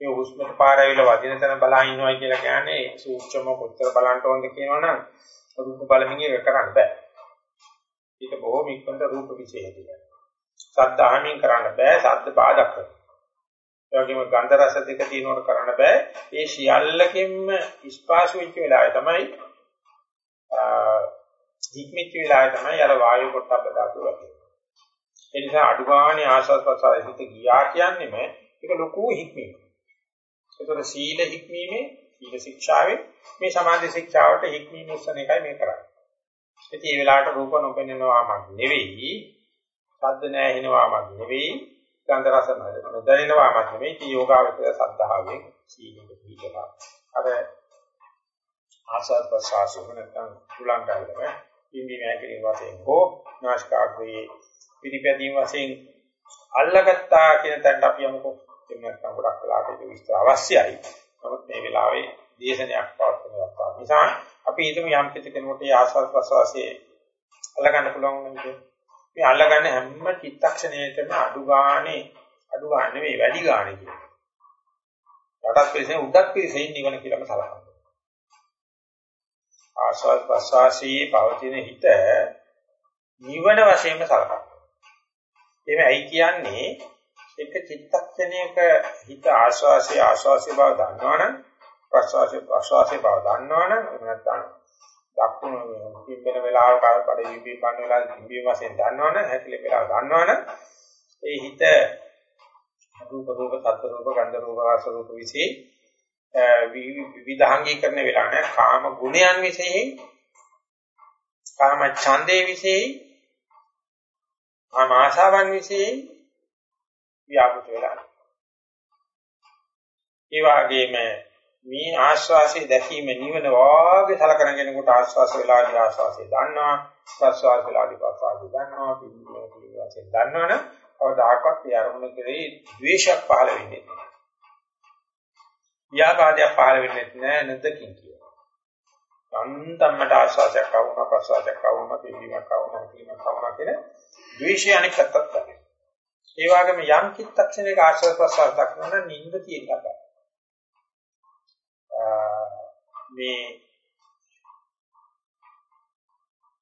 A: මේ හුස්මට පාර ඇවිල්ලා වදින තැන බලා ඉන්නවා කියලා කියන්නේ සූක්ෂම කොච්චර බලන්න ඕනද කියනවනම් රූප බලමින් ඒක කරන්න බෑ. ඒක බොහොම ඉක්මනට රූප විශේෂය. ශබ්ද අහමින් කරන්න බෑ ශබ්ද බාධා කරනවා. ඒ වගේම ගන්ධ රස දෙක තියෙනවට කරන්න බෑ. ඒ සියල්ලකින්ම ස්පාශ වෙච්ච වෙලාවේ තමයි හික්මිච්ච වෙලාවේ තමයි අර වායු පොට්ටබ්බ ධාතුව වගේ. ඒ නිසා අඩුගානේ ආශාස ප්‍රසාර හිත ගියා කියන්නේම ඒක ලොකු හික්මීමක්. ඒතර සීල හික්මීමේ සීල ශික්ෂාවේ මේ සමාධි ශික්ෂාවට හික්මීම උස්සන එකයි මේ කරන්නේ. ඉතින් මේ වෙලාවට රූප නොපෙනෙනවාමක් නෙවෙයි, ශබ්ද නැහෙනවාමක් නෙවෙයි, ගන්ධ රස නොදැනෙනවාමක් නෙවෙයි. ඉතින් යෝගාවචර සද්ධාවෙන් සීලෙක පිළිපදා. අර ආසත් ප්‍රසාසුම නැත්නම් කුලංගල්ලම ඉන්දි නැකලින් වශයෙන් හෝ නාස්කාග්‍රේ පිළිපැදීම් වශයෙන් අල්ලගත්තා කියන තැනට අපි යමුකෝ. එහෙම නැත්නම් ගොඩක් වෙලාවට ඒක විස්තර අවශ්‍යයි. නමුත් මේ වෙලාවේ දේශනයක් පවත්වනවා. නිසා අපි හිතමු යම් කිසි කෙනෙකුට ආස්වාද ප්‍රසවාසයේ අල්ලගන්න පුළුවන් නේද? මේ අල්ලගන්න හැම චිත්තක්ෂණයකම අඩු ගානේ අඩු ගන්න නෙවෙයි වැඩි ගානේ කියන්නේ. රටක් පිළිසෙන් උඩක් පිළිසෙන් නිවන කියලාම සලකනවා. ආස්වාද ප්‍රසවාසයේ පවතින හිත නිවන වශයෙන්ම සලකනවා. එමෙයි කියන්නේ එක චිත්තක්ෂණයක හිත ආස්වාසිය ආස්වාසිය බව දන්නවනම් ප්‍රසවාසය ප්‍රසවාසය බව දන්නවනම් නැත්නම් දක්ුණු පිම්බෙන වෙලාවක කඩ විපී පන්න වෙලාව පිම්බීම වශයෙන් දන්නවනම් හැකිලි වෙලාව දන්නවනම් ඒ හිත රූප රූප සත්ත්ව රූප ගන්ධ රූප රස රූප විසේ විවිධාංගීකරණ වෙලා නැහැ. කාම ගුණයන් විශේෂයෙන් කාම ඡන්දේ විශේෂයෙන් කාම ආශාවන් විශේෂයෙන් ව්‍යාපෘත වෙලා ඒ වගේම මේ ආශ්වාසයේ දැකීම නිවන වාගේ සලකන කෙනෙකුට ආශ්වාස වේලාදී ආශ්වාසය දන්නවා ප්‍රශ්වාස වේලාදී ප්‍රශ්වාසය දන්නවා පිළිවෙල පිළිවෙලසෙන් දන්නවනම් කවදාකවත් ඒ අරමුණ කෙරෙහි ද්වේෂයක් පහළ වෙන්නේ නැහැ. ව්‍යාපාදයක් පහළ වෙන්නේ නැහැ නදකින් කියනවා. අන්තම්මට ආශ්වාසයක් આવුණා ප්‍රශ්වාසයක් આવුණා පිළිවෙලක් આવුණා කියන කවුනා කියන ද්වේෂය අනිකටත් තමයි. ඒ වගේම යම් කිත්තක්ෂණයක ආශ්වාස ප්‍රශ්වාස දක්වන නිින්ද තියෙනවා. මේ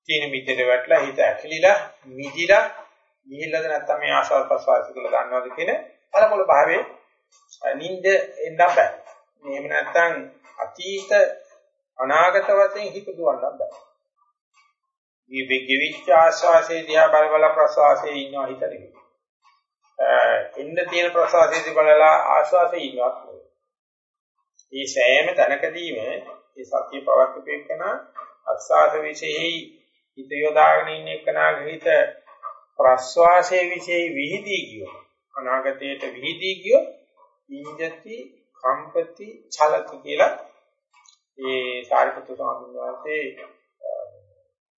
A: තීන මිද්දේ වැටලා හිත ඇකිලිලා මිදිලා ගිහිල්ලාද නැත්නම් මේ ආශාව ප්‍රසවාස කියලා දන්නවද කියන කලකොල භාවයේ නිින්ද එන්න බෑ. එහෙම නැත්නම් අතීත අනාගත වශයෙන් හිත දුවන්න බෑ. මේ ගෙවිච්ච ආශාසයේ දිහා බල බල ප්‍රසවාසයේ ඉන්නවා හිත නෙමෙයි. එන්න තියෙන ප්‍රසවාසයේදී බලලා ආශාසයේ ඉන්නවත් නෙමෙයි. මේ සෑම තැනකදීම මේ සත්‍ය පවත්වපේකන අස්සාද විශේෂයි හිත යොදාගෙන ඉන්න එකනාගේ හිත ප්‍රස්වාසයේ විශේෂයි විහිදී ගියෝ අනාගතයට විහිදී ගියෝ ඉන්ජති කම්පති චලති කියලා ඒ සාරිපුත්‍ර ස්වාමීන් වහන්සේ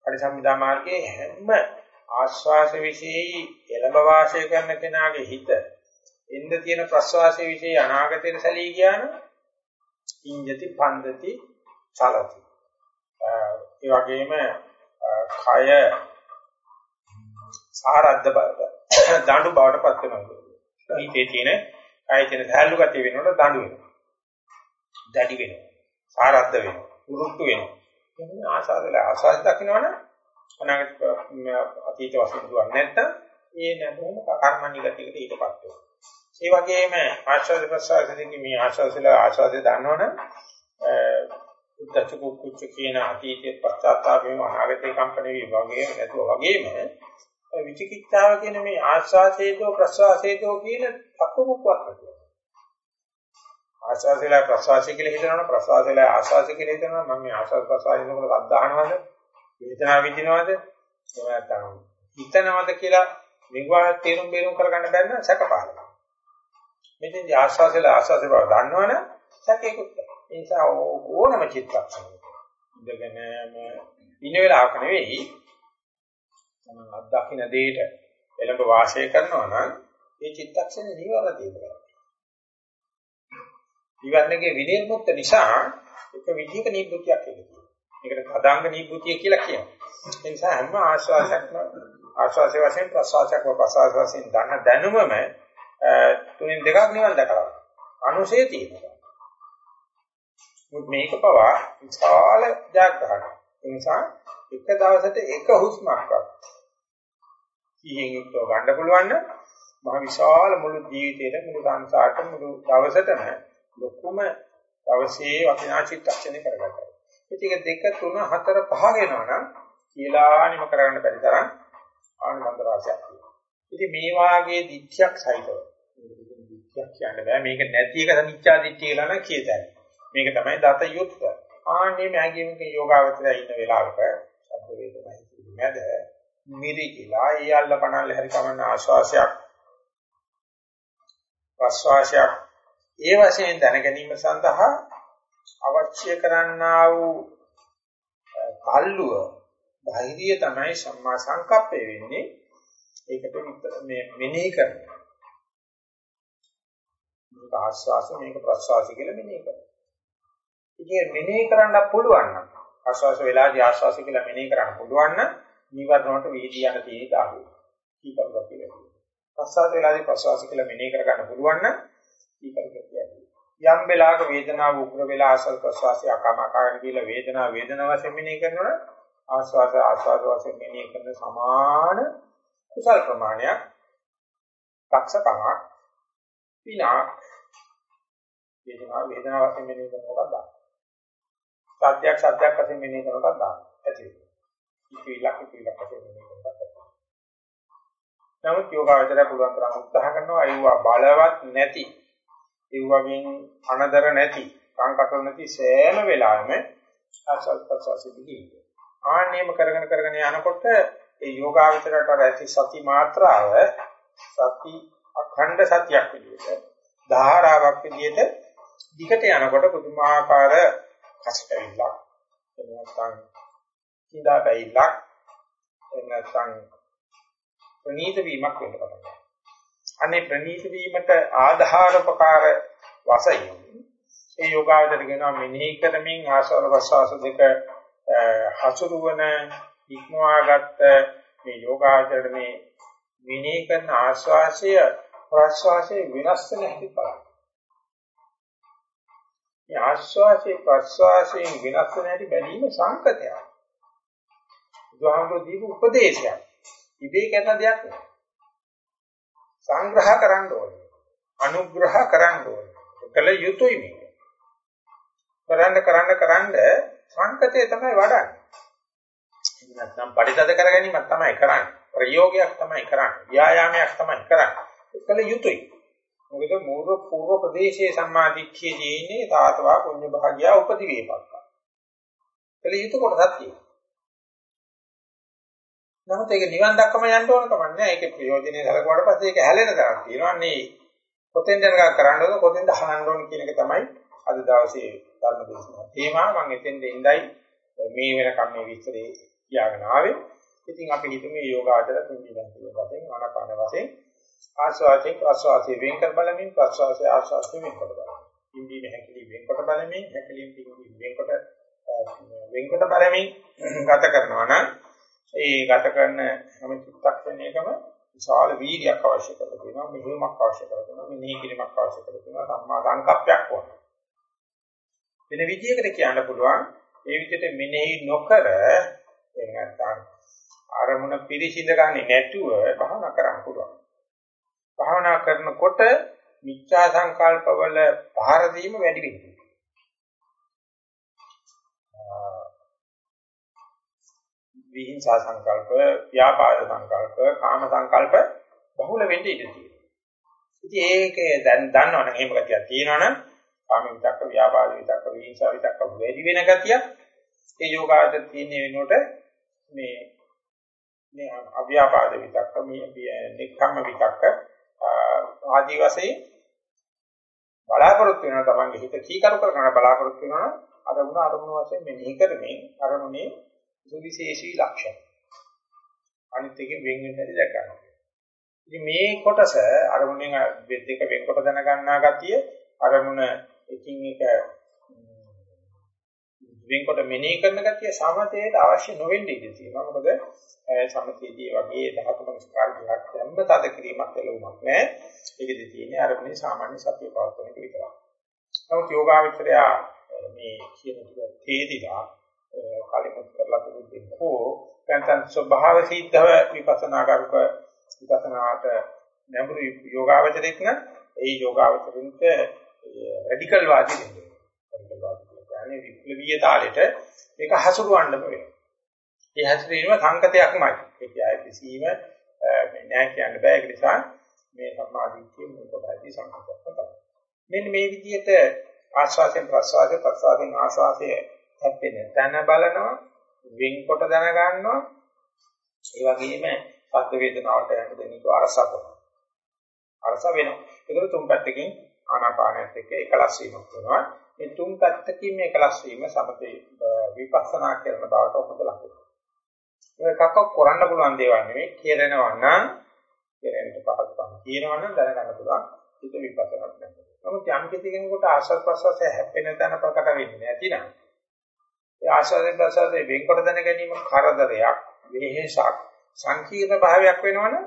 A: පරිසම්මිදා මාර්ගයේ හැම ආශ්වාස විශේෂයි එළඹ වාසය කරන කෙනාගේ හිත එන්න තියෙන ප්‍රස්වාසයේ විශේෂයි අනාගතයට සැලී ගියාන ඉන්ජති පන්දති චලති ඒ වගේම කය සාරද්ද බව දඬු බවට පත් වෙනවා. හිතේ තියෙන කය තියෙන සහැල්ලු ගතිය වෙනකොට දඬු වෙනවා. දැඩි වෙනවා. සාරද්ද වෙනවා. උරුට්ටු වෙනවා. එන්නේ ආසාවල ආසාව දකින්නවනේ අනාගත අතීත වශයෙන් දුවන්නේ නැත්තම් ඒ නැතුම කර්මණී ගතියකට ඊටපත් වෙනවා. ඒ වගේම ආශාද ප්‍රසාරදී මේ ආශාසල ආශාදේ දන්නවනේ උද්දච්ච කුච්ච කියන අතීතයේ පශ්චාත්තාපයෙන් අනාගතේ කම්පණ වේ වගේ නැතුව වගේම විචිකිච්ඡාව කියන මේ ආස්වාසේදෝ ප්‍රසවාසේදෝ කියන අකුමුක්වත් නැතුව. ආස්වාසේලා ප්‍රසවාසය කියලා හිතනවා ප්‍රසවාසේලා ආස්වාසය කියලා හිතනවා මම මේ ආස්වාද ප්‍රසවාසය කරනකොට අද්දාහනවද වේදනාව විඳිනවද? එහෙම නැත්නම් හිතනවද කියලා නිවා තේරුම් බේරුම් කරගන්න බැරි නම් සැකපාලන මෙතෙන් ආස්වාසේලා ආස්වාසේ බව දන්නවනේ සැකේකුත් ඒ නිසා ඕනම චිත්තක්ෂණයක ඉඳගෙනම ඉන්න වෙලාවක නෙවෙයි තමන් අත්දකින්න දෙයට එළඹ වාසය කරනවා නම් ඒ චිත්තක්ෂණය නිවන තියෙනවා. ඊවන්නේගේ විනේමුක්ත නිසා එක විදිහක නිබ්බුතියක් එනවා. ඒකට පදාංග නිබ්බුතිය කියලා කියනවා. ඒ නිසා හැම ආශ්වාසයක්ම ආශ්වාසයේ වශයෙන් ප්‍රශ්වාසයක් වපසාස වශයෙන් දන දැනුමම තුنين දෙකක් නිවන් දකලා. අනුශේතියනවා. මේක පවා විශාල ජාග්‍රහණයක්. ඒ නිසා එක දවසට එක හුස්මක්වත් සිහියෙන් යුක්තව ගන්න පුළුවන් නම් මහ විශාල මුළු ජීවිතේට මුළු සංසාරට මුළු දවසටම ලොකුම දවසේ වටිනා චිත්තක්ෂණේ කරගන්නවා. ඉතින් දෙක තුන හතර පහ වෙනවා නම් කියලා නිම කරගන්න බැරි තරම් ආනන්ද රාශියක් තියෙනවා. ඉතින් මේ වාගේ දික්්‍යක් සහිතව දික්්‍යක් කියන්න බෑ මේක නැති එක සමිච්ඡා දික්්‍ය කියලා නම් කියතයි. මේක තමයි දත යුක්ත. ආන්නේ මෑගීමක යෝගාවචරය ඉන්න වෙලාවක සබ්බ වේදනයි මැද මිරිකිලා ඒ අල්ල පනල්ල හරි කමන්න ආශ්වාසයක් ප්‍රශ්වාසයක්. ඒ වශයෙන් දැන ගැනීම සඳහා අවශ්‍ය කරන්නා වූ කල්ලුව ධෛර්යය තමයි සම්මා සංකප්පය වෙන්නේ. ඒකට මේ මෙනෙහි කරනවා. මේක ආශ්වාස මේක ප්‍රශ්වාස කියලා මෙනෙහි කරනවා. ඉතින් මෙනෙහි කරන්න පුළුවන් නම් ආශ්වාස වෙලාදී ආශ්වාස කියලා මෙනෙහි කරන්න පුළුවන් නම් නීවරණ වලට වීදී යන තියෙන දාහුව. කීකරු ගතිය වැඩි. ප්‍රසආස වෙලාදී ප්‍රසවාස කියලා මෙනෙහි කර ගන්න පුළුවන් නම් කීකරු ගතිය වැඩි. යම් වෙලාවක වේදනාව උග්‍ර වෙලා ආසල් ප්‍රසවාසය අකමකාගෙන කියලා වේදනාව වේදනාව වශයෙන් මෙනෙහි කරනවනේ ආස්වාද ආස්වාද වශයෙන් මෙනෙහි කරන සමාන කුසල ප්‍රමාණයක් දක්ෂකමක් විනා වේදනාව වේදනාව වශයෙන් මෙනෙහි කරනකොට දාන්න. සත්‍යයක් සත්‍යයක් වශයෙන් මෙනෙහි කරනකොට දාන්න. ඇති වෙනවා. ඉතිවිලක් ඉතිවිලක් වශයෙන් මේක නමුත් යෝගාවචරය පුළුවන් තරම් උත්සාහ කරනවා ඒවා බලවත් නැති ඒ වගේම අනදර නැති කාංකටොල් නැති සෑම වෙලාවෙම ආසල් ප්‍රසවාසෙදී ආන්නේම කරගෙන කරගෙන යනකොට ඒ යෝගාවචරයට ඇති සති මාත්‍රාව සති අඛණ්ඩ සතියක් විදිහට ධාරාවක් විදිහට දිගට යනකොට පුදුමාකාර කසකවිල්ලක් එනවාම් හිඳා බැයිලක් එන්නසං ප්‍රනීත වීමක් වෙන්න පටන් ගන්නවා. අනේ ප්‍රනීත වීමට ආධාරපකාර වශයෙන් ඒ යෝගාවචර කියනවා මෙනෙහි කරමින් ආස්වාද ප්‍රසවාස දෙක හසුරුවන ඉක්මවාගත් මේ යෝගාවචර මේ මෙනෙහි කරන ආස්වාසය ප්‍රස්වාසයේ විනාශ වෙන හැටි බලන්න. මේ ආස්වාසේ ප්‍රස්වාසයෙන් වෙනස් වෙන හැටි බැලීම සංකතයක්. බුදුහාමුදුරුවෝ දීපු උපදේශයක්. ඉබේ කරන දෙයක් නෙවෙයි. සංග්‍රහ කරන්න ඕනේ. අනුග්‍රහ කරන්න ඕනේ. කළ යුතුයි මේක. කරන්න කරන්න කරන්න සංකතය තමයි වඩන්නේ. නැත්නම් පරිතද කර ගැනීමක් තමයි කරන්නේ. ප්‍රයෝගයක් තමයි කරන්නේ. ව්‍යායාමයක් තමයි කරන්නේ. කළ යුතුයි. මොකද මූල පූර්ව ප්‍රදේශයේ සම්මාදිට්ඨියදී ඉන්නේ තාතවා පුඤ්ඤ භාග්‍ය උපදිවේපක්ක. කළ යුතු කොටසක් තියෙනවා. නමුත් ඒක නිවන් දක්කම යන්න ඕන කමක් නැහැ. ඒකේ ප්‍රයෝජනෙ සලකුවාට පස්සේ ඒක හැලෙන තරක් තියෙනවා. අනේ කොතෙන්ද යනකම් කරන්න ඕන කොතෙන්ද අහන්න ඕන කියන එක තමයි අද දවසේ ධර්ම දේශනාව. තේමා මම එතෙන්ද ඉඳයි මේ වෙනකම් මේ විස්තරේ කියාගෙන ආවේ. ඉතින් අපි හිතමු මේ යෝගාචර තුන්දිනම් කියන වශයෙන් ආනාපාන වශයෙන් ආස්වාදයෙන් ප්‍රස්වාසයෙන් වෙන් කර බලමින් ප්‍රස්වාසයේ ආස්වාදයෙන් වෙන් කර බලමින්. ඉන්දීම හැකලි වෙන්කොට බලමින් හැකලින් පිටින් වෙන්කොට වෙන්කොට බලමින් ගත කරනවා නම් ඒ ගත කරන හැම චිත්තක්ෂණයකම විශාල වීර්යයක් අවශ්‍ය කරලා තියෙනවා මෙහෙයුමක් අවශ්‍ය කරලා තියෙනවා මෙනෙහි කිරීමක් අවශ්‍ය කරලා තියෙනවා සම්මා සංකප්පයක් වුණා. වෙන විදිහකට කියන්න පුළුවන් ඒ විදිහට මෙනෙහි නොකර එහෙම නැත්නම් අරමුණ පිරිසිඳ ගන්නේ නැතුව භාවනා කරන්න පුළුවන්. භාවනා කරනකොට මිච්ඡා සංකල්පවල පහර දීම වැඩි වෙනවා. විහිංසා සංකල්ප, ව්‍යාපාද සංකල්ප, කාම සංකල්ප බහුල වෙන්න ඉඩ තියෙනවා. ඉතින් ඒකේ දැන් දන්නවනේ එහෙම ගතියක් තියෙනවනම් කාම විතක්ක, ව්‍යාපාද විතක්ක, විහිංසා විතක්ක වැඩි වෙන ගතිය ඒ යෝගාචර තියෙන වෙනකොට මේ මේ අව්‍යාපාද විතක්ක, මේ නික්කම්ම විතක්ක ආදී වශයෙන් බලාපොරොත්තු වෙනවා තමන්ගේ හිත කීකරු කරගෙන බලාපොරොත්තු වෙනවා අරමුණ අරමුණ වශයෙන් මෙනෙහි කරමින් අරමුණේ සුවිශේෂී ලක්ෂණ. අනිත් එකෙන් වෙන් වෙන හැටි දැක ගන්න. ඉතින් මේ කොටස අරමුණෙන් දෙක වෙන්කොට දැන ගන්නා ගතිය අරමුණ එකින් එක වෙන්කොට මෙනෙහි කරන ගතිය සමතේට අවශ්‍ය නොවෙන්න ඉඩ තියෙනවා. මොකද සමතේදී වගේ ධාතු මනස්කාර විහක් දැම්ම තද කිරීමක් ලැබුමක් නැහැ. ඒකෙදි තියෙන්නේ අරමුණේ සාමාන්‍ය සතිය පවත්වන එක විතරයි. නමුත් යෝගාවචරය මේ කියන ටික තේදිලා කලිමුත් කරලා තිබුණේ හෝ නැත්නම් ස්වභාව සිද්ධව විපස්සනා කරුක විපස්සනාට නැඹුරු යෝගාවචරයක් නම් ඒ යෝගාවචරින්ට රැඩිකල් වාදී වෙනවා. රැඩිකල් වාදී කියන්නේ විප්ලවීය තාලෙට මේක හසුරවන්න වෙනවා. ඒ හසුරීම සංකතයක්මයි. ඒක ආය කිසිම මේ නෑ කියන්න බෑ. ඒක නිසා මේ සම්මාදිට්ඨිය මුල කොටයි සංකතයක් තමයි. මෙන්න මේ විදිහට ආස්වාදයෙන් ප්‍රසවාසයෙන් ප්‍රසවාසයෙන් ආස්වාදයේ හැප්පෙන තන බලනවා වෙන්කොට දැන ගන්නවා ඒ වගේම සද්ද වේදනාවට යන දෙන්නක අරස කරනවා අරස වෙනවා. ඒකට තුන් පැත්තකින් ආනාපානයත් එක්ක එකලස් වීමක් වෙනවා. මේ තුන් පැත්තකින් මේ එකලස් වීම සමතේ විපස්සනා කරන බවට හොඳ ලකුණු ඒකක් කරන්න පුළුවන් දේවල් නෙවෙයි කියරනවා නම් කියරෙන්න පහසුකම් කියනවා නම් දැනගන්න පුළුවන් ඒක විපස්සනාක් නෙවෙයි නමුත් යම් කිසි කෙනෙකුට ආශ්වාස ප්‍රශ්වාසය හැප්පෙන තැන ප්‍රකට වෙන්නේ නැතිනම් ඒ ආශ්වාසයෙන් ප්‍රශ්වාසයෙන් වෙන්කොට දැන ගැනීම කරදරයක්, වෙහෙසක්, සංකීර්ණ භාවයක් වෙනවනම්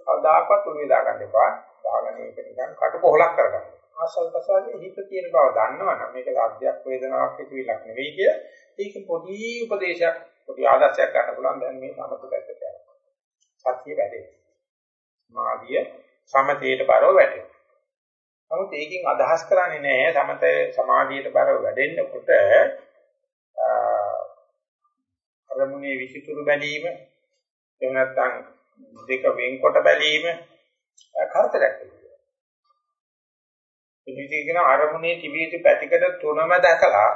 A: කවදාකවත් උනේ දා ගන්න එපා. දාගෙන ඒක නිකන් කටුකොහලක් කරගන්න. ආශ්වාස ප්‍රශ්වාසයේ හිත තියෙන බව දන්නවනම් මේක අධ්‍යක් වේදනාවක් පිටවිලක් නෙවෙයි කිය. ඒක පොඩි උපදේශයක්, පොඩි ආදර්ශයක් ගන්න පුළුවන් දැන් මේ සමතු පැත්තට යනවා. සත්‍ය වැඩේ. මාදිය සමතේට බරව වැටෙනවා. නමුත් ඒකෙන් අදහස් කරන්නේ නැහැ සමතේ සමාධියට බරව වැඩෙන්නකොට අරමුණේ විසිතුරු බැලීම එහෙම නැත්නම් දෙක වෙන්කොට බැලීම කරදරයක් වෙනවා. ඉතින් කියන අරමුණේ තිබීති පැතිකඩ තුනම දැකලා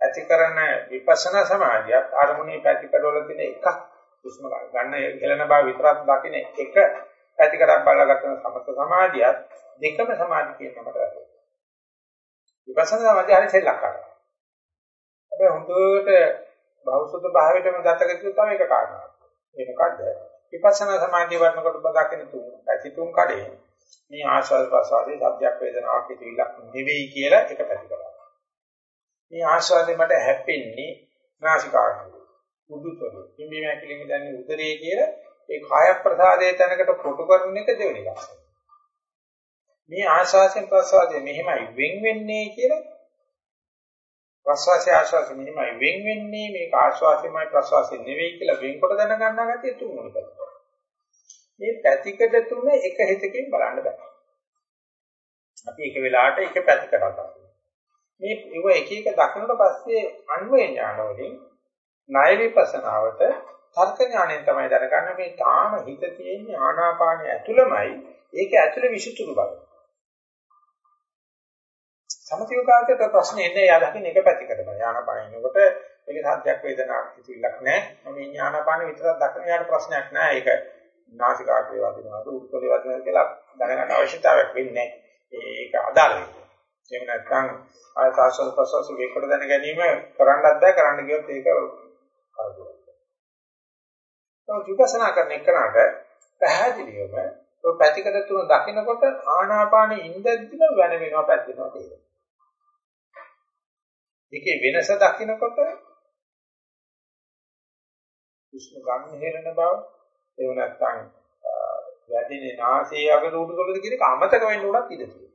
A: ඇති කරන විපස්සනා සමාධියත් අරමුණේ පැතිකඩ වල තියෙන එකක් උස්ම ගන්න හෙලන බව විතරක් දකින්න එක පැතිකඩක් බලගත්තම සමත සමාධියත් දෙකම සමාධි කියන නමට වැටෙනවා. විපස්සනා සමාධිය හරිය සෙල්ලක්කාරයි. හැබැයි හොඳට බෞද්ධ භාවයටම ගතකතු තව එක කාරණාවක්. ඒ මොකද්ද? විපස්සනා සමාධිය වඩනකොට බදකින තුන් පැති තුන් කඩේ මේ ආශාස ප්‍රසාරේ සත්‍යක් වේදනාවක් පිටිලක් නෙවෙයි කියලා එක පැති කරා. මේ ආශාසෙ මට හැප්පෙන්නේ නාසිකාග්‍රේ. උඩුතොල. ඉන්නේ මැකිලිම දැන්නේ උදරේ කියලා ඒ කාය ප්‍රසාදයේ තැනකට කොටු කරන එක දෙවෙනි ලක්ෂණය. මේ ආශාසෙන් ප්‍රසාදයේ මෙහෙමයි වෙන් වෙන්නේ කියලා ප්‍රස්වාසය ආශ්වාසය මෙහිමයි වෙන් වෙන්නේ මේක ආශ්වාසයමයි ප්‍රස්වාසය නෙවෙයි කියලා වෙන්කොට දැනගන්නා ගැතිය තුන්වෙනි පැත්ත. මේ පැතිකඩ තුන එක හිතකින් බලන්න බෑ. අපි එක වෙලාවට එක පැතිකඩක් ගන්නවා. මේ ඉව එක එක දකින්නට පස්සේ අන්වේ ඥාන වලින් ණය විපස්සනාවට තර්ක ඥාණයෙන් තමයි දැනගන්නේ මේ තාම හිත තියෙන ආනාපානිය ඇතුළමයි ඒක ඇතුළේ විසිතුරු බව. සමතියෝගාතයට ප්‍රශ්නේ එන්නේ යා දකින්න එක පැතිකඩම. ආනාපානිනකොට ඒක සාධ්‍යයක් වේදනාවක් හිතවිල්ලක් නැහැ. මම ආනාපාන විතරක් දකින්න යාට ප්‍රශ්නයක් නැහැ. ඒක නාසිකාග්‍රේ වදිනවද උත්කලේ වදිනවද කියලා දැනගන්න අවශ්‍යතාවයක් වෙන්නේ නැහැ. ඒක අදාළ වෙන්නේ. එහෙම නැත්නම් ආය සාස්වල ප්‍රසවාස වේකට දැන ගැනීම කරන්නත් බෑ කරන්න ගියොත් ඒක කරදරයක්. තව විපස්සනා කරන එකනට පැහැදිලිවම ඔය පැතිකඩ තුන දකිනකොට ආනාපානෙ ඉඳද්දිම වෙන වෙනවා පැද්දෙනවා තේරෙනවා. ඒකේ වෙනස දකිනකොට උෂ්ණ ගන්න හේරන බව එහෙම නැත්නම් වැඩිනේ නාසයේ අගට උඩුකොළද කියන එක අමතක වෙන්න උනත් ඉඩ තියෙනවා.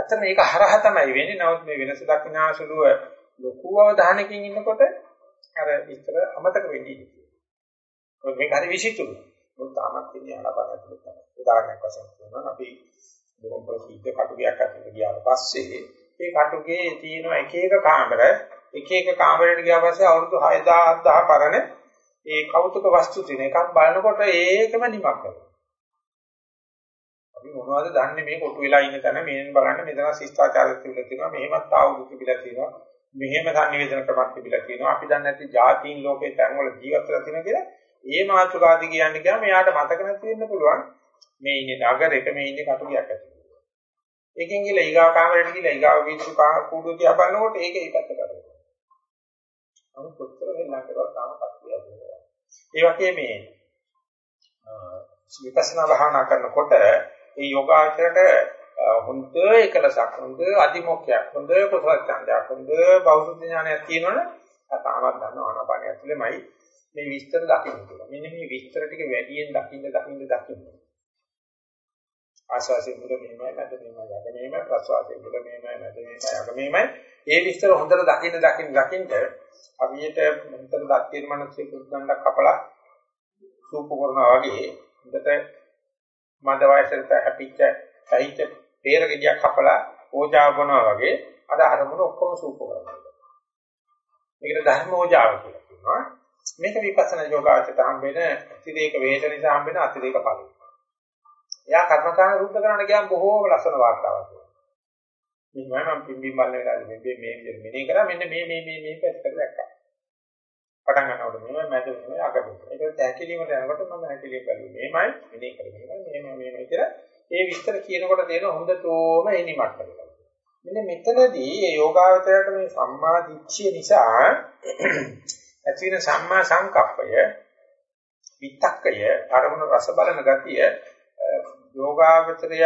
A: ඇත්තට මේක හරහ තමයි වෙන්නේ. නමුත් මේ වෙනස දක්නාසුලුව ලොකු අවධානයකින් ඉන්නකොට අර විතර අමතක වෙන්නේ ඉන්නේ. මේක හරි විසිතුරු. මොකද තාමත් ඉන්නේ ආනාපාන ඇතුළත තමයි. උදාහරණයක් වශයෙන් කියනවා අපි බොහොම ප්‍රසිද්ධ කටුගයක් අතට ගියාට පස්සේ ඒ කටුගේ තියෙන එක එක කාමර එක එක කාමරයට ගියා පස්සේ අවුරුදු 6000 7000 පරණ ඒ කෞතුක වස්තු තියෙන එකක් බලනකොට ඒකම නිමක් කරනවා. අපි මොනවද දන්නේ මේ කොටු වෙලා ඉන්න තැන මේෙන් බලන්න මෙතන ශිෂ්ටාචාරයක් තිබිලා තියෙනවා මෙහෙමත් ආවුදු තිබිලා තියෙනවා මෙහෙම සංනිවේදන ක්‍රමයක් තිබිලා තියෙනවා අපි දන්නේ නැති જાතීන් ලෝකේ තැන් වල ජීවත් වෙලා තියෙනවා කියලා ඒ මාතෘකාදි කියන්නේ ගියාම එයාට මතක නැති වෙන්න පුළුවන් මේ ඉන්නේ නගරයක මේ ඉන්නේ කටුගයක් ඇතුළේ. ඒකෙන් ගිහලා ඊගාව කාමරයට ගිහලා ඊගාව වීදුරු කූඩුව තියා බලනකොට ඒක ඊපැත්ත කරනවා. අමුත් කොච්චර වෙලා කරලා තාම කටුගයක් වෙනවා. ඒ වගේ මේ විපස්සනා භාවනා කරනකොට ඒ යෝගාචරයට හොඳ එකලසක් හොඳ අදිමොක්කයක් හොඳ කුසල ඡන්දයක් හොඳ බෞද්ධ ඥානයක් තියෙනවනේ තාමත් දන්නවා ආනාපානිය ඇතුළෙමයි මේ විස්තර දකින්න කියලා. මෙන්න මේ විස්තර ටික වැඩියෙන් දකින්න දකින්න දකින්න. ආස්වාසිය මුල මෙහෙමයි නැද මෙහෙමයි යක මෙහෙමයි ප්‍රස්වාසිය මුල මෙහෙමයි නැද මෙහෙමයි යක මෙහෙමයි. ඒ විස්තර හොඳට දකින්න දකින්න දකින්න අවියට මෙතන දක්තින මනසේ කුද්දණ්ඩක් කපලා සූප කරනවා වගේ හොඳට මද වයසට හැපිච්ච ඇහිච්ච peer ගෙඩියක් කපලා ඕජාව කරනවා වගේ අද අරමුණ ඔක්කොම සූප කරනවා. මේකට ධර්ම ඕජාව කියලා කියනවා. මේක විපස්සනා යෝගාචරයට හම් වෙන අතිරේක වේද නිසා හම් වෙන අතිරේක ඵලයි. එයා කර්මකාර රුද්ධ කරන්න ගියාම බොහෝම ලස්සන වාර්තාවක්. මේ මම පිම්බි මල්ල වෙලාදී මේ මේ විදිහට මෙනේ කරා මෙන්න මේ මේ මේ මේ පැත්තට දැක්කා. පටන් ගන්නකොට මේ මැද මේ අග මේ. ඒක දැකිලිමට යනකොට මම හැකිලිම බැලුවේ මේමයි මෙනේ කරේ මේමයි මේමයි මේමයි කියලා ඒ විස්තර කියනකොට තේන හොඳටම එනිමත් කරලා. මෙන්න මෙතනදී මේ යෝගාවචරයට මේ සම්මා දිට්ඨිය නිසා *clears throat* ඇති වෙන සම්මා සංකප්පය විතක්කය අරමුණ රස බලන ගතිය යෝගාවචරය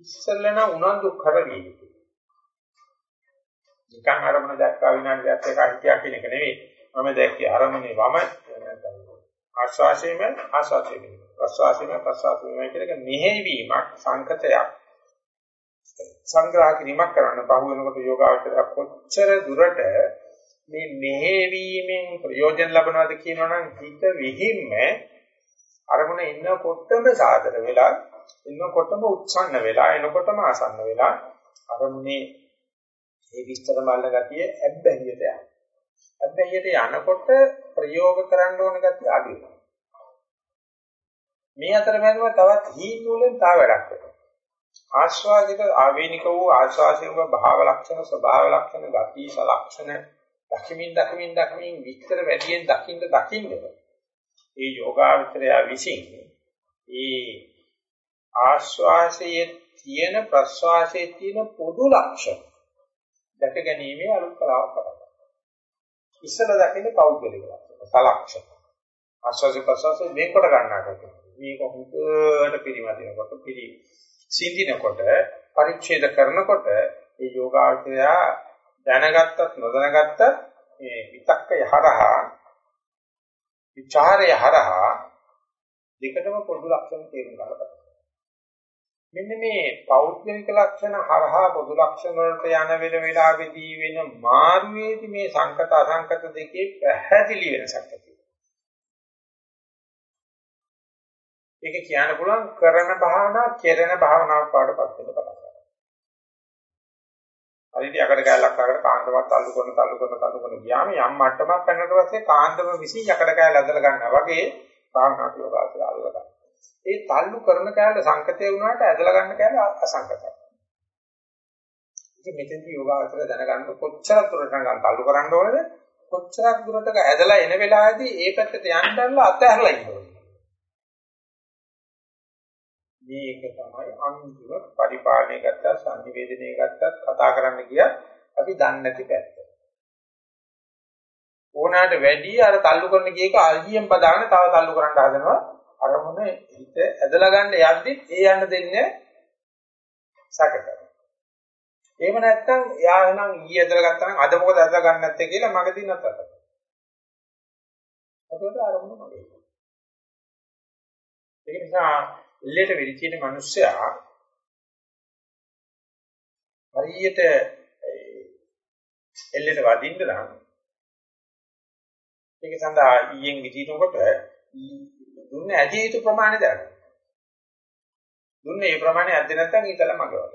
A: ඉස්සල්ලන උනන්දු කරවි නිකන් අරමුණ දැක්කා විනාඩි දෙකක් හිතියක් කියන එක නෙවෙයි මම දැක්කේ අරමුණේ වම ආශ්වාසයෙම ආශ්වාසයෙම ප්‍රශ්වාසයෙම ප්‍රශ්වාසයෙම කියන එක මෙහෙවීමක් සංකතයක් සංග්‍රහ කිරීමක් කරන්න බහුව වෙනකොට යෝගාවචරය කොච්චර දුරට මේ මෙහෙවීමෙන් ප්‍රයෝජන ලබනවාද කියනවනම් හිත විහිම්ම අරමුණ ඉන්නකොටම සාදර වෙලා ඉන්නකොටම උත්සන්න වෙලා එනකොටම ආසන්න වෙලා අරමුණේ මේ විස්තර මල්ල ගතිය ඇබ්බැහියට යනවා. ඇබ්බැහියට යනකොට ප්‍රයෝග කරන්න ඕන ගතිය අඩු වෙනවා. මේ අතරමැදම තවත් හීන වලින් තව වැඩක් වෙනවා. ආස්වාදික ආවේනික වූ ආස්වාසික භාව ලක්ෂණ ස්වභාව ලක්ෂණ ගති සලක්ෂණ දකිමින් දකිමින් දකිමින් විස්තර වැඩියෙන් දකින්න දකින්න ඒ යෝගාවචරය විසින් ඒ ආශ්වාසයේ තියෙන ප්‍රශ්වාසයේ තියෙන පොදු ලක්ෂණ දැක ගැනීමේ අනුකලාව කරනවා. ඉස්සල දකින්නේ පෞද්ගලික ලක්ෂණ, සලක්ෂණ. ආශ්වාස ප්‍රශ්වාස මේකට ගන්නාට මේක හුදුට පිළිමදිනකොට පිළි සිඳිනකොට පරිච්ඡේද කරනකොට ඒ යෝගාචරය දැනගත්තත් නොදැනගත්තත් මේ විතක්කය හරහා විචාරය හරහා දෙකටම පොදු ලක්ෂණ තේරුම් ගන්න බෑ. මෙන්න මේ පෞද්ගලික ලක්ෂණ හරහා පොදු ලක්ෂණ වලට යන වෙන වෙලාවෙදී වෙන මාර්ගයේදී මේ සංකත අසංකත දෙකේ පැහැදිලි වෙනසක් ඇති ඒක කියන්න පුළුවන් කරන භාවනා කෙරෙන භාවනාවක් පාඩපත් වෙන බලන්න. හරියට යකඩ කැලක් අකට කාන්දමක් තල්ලු කරන තල්ලු කරන තල්ලු කරන ගියාම යම් මට්ටමක් පැනනට පස්සේ කාන්දම විසින් යකඩ කැල ඇදලා ගන්නවා වගේ භාවනා ප්‍රයෝගාසල අල්ලලා ඒ තල්ලු කරන කැලේ සංකතේ වුණාට ඇදලා ගන්න කැලේ අසංකතයි. ඉතින් මෙතෙන්දී යෝගාවචර දැනගන්න කොච්චර දුරට ගන්න තල්ලු කරන්න ඕනද කොච්චරක් දුරට ඇදලා එන වෙලාවේදී ඒ පැත්තට යන්නදල්ලා අතහැරලා ඉන්න ඕනේ. මේක තමයි අන්තිම පරිපාලනය ගත්තා සංනිවේදනය ගත්තත් කතා කරන්න ගියත් අපි දන්නේ නැති පැත්ත. ඕනාට වැඩි අර තල්ලු කරන ගියක අල්ජියෙන් බදාගෙන තව තල්ලු කරන්න හදනවා අරමුණ හිත ඇදලා ගන්න යද්දි ඒ යන්න දෙන්නේ සැකකර. එහෙම නැත්නම් එයා නම් ඊයේ ඇදලා ගත්තා නම් අද මොකද ඇදලා ගන්න නැත්තේ කියලා මගදී නැතර. ඒකට අරමුණ මගේ. ඒ නිසා ඉල්ලේට වෙලිචින මිනිස්සයා හරියට එල්ලේට වදින්න නම් ඒක සඳහා ඊයෙන් විදිනකොට දුන්නේ ඇදී යුතු ප්‍රමාණය දැනගන්න. දුන්නේ ඒ ප්‍රමාණය ඇද්ද නැත්නම් ඊතල මගවද.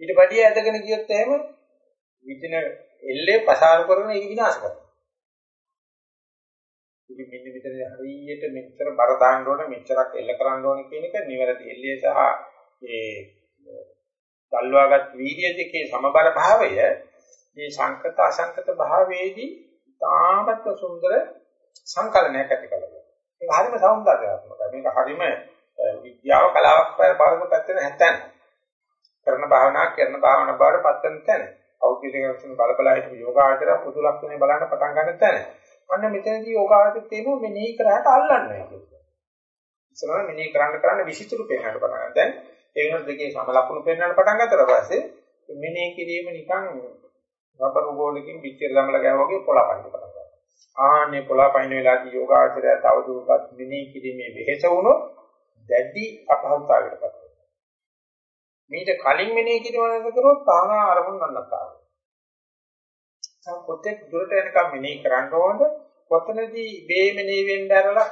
A: ඊට පඩිය ඇදගෙන ගියොත් එහෙම විදින එල්ලේ පසාරු කරන එක විනාශ කරනවා. ඉතින් මෙන්න මෙතන හරියට මෙච්චර බර දාන්න ඕන මෙච්චරක් එල්ල කරන්න ඕන කියන එක නිවැරදි එල්ලේ සහ ඒ දල්වාගත් වීර්ය දෙකේ සමබර භාවය මේ සංකත අසංකත භාවයේදී තාමත් සුන්දර සංකලනයක් ඇති කරගන්න. මේක හරිම සෞන්දර්යාත්මකයි. මේක හරිම විද්‍යාව කලාවක් පාරම පැත්තෙන් හැතැන. කරන භාවනා කරන භාවනා බාර පත්තන තැන. අවුද්දේශන බලබලා හිටපු යෝගාචර පුදු ලක්ෂණේ බලන්න පටන් ගන්න තැන. අන්න මෙතනදී යෝගාචර තේම මෙනෙහි කරාට අල්ලන්නේ නැහැ. ඉස්සරහ මෙනෙහි කරන්න කරන්න විසිතුරු පේනකට පටන් ගන්න. දැන් ඒ වෙනස් දෙකේ සම ලක්ෂණ පේනකට පටන් ගත්තට පස්සේ මෙනෙහි කිරීම නිකන් රබර් ගෝලකින් පිටිය ළමල ගෑ වගේ පොළපන්න පටන් ගන්නවා. ආන්නේ පොළපයින් වෙලාදී යෝගාචරය තවදුරටත් මෙනෙහි කිරීමේ වෙහෙස වුණොත් දැඩි අපහසුතාවයකට පත් වෙනවා. මීට කලින් මෙනෙහි කිරීම නැත කරොත් තානා අරමුණ නන්නතා. කොතෙක් දුරට යනකම් මෙනෙහි කරන්න ඕනද කොතනදී මේ මෙනෙහි වෙන්න ඇරලා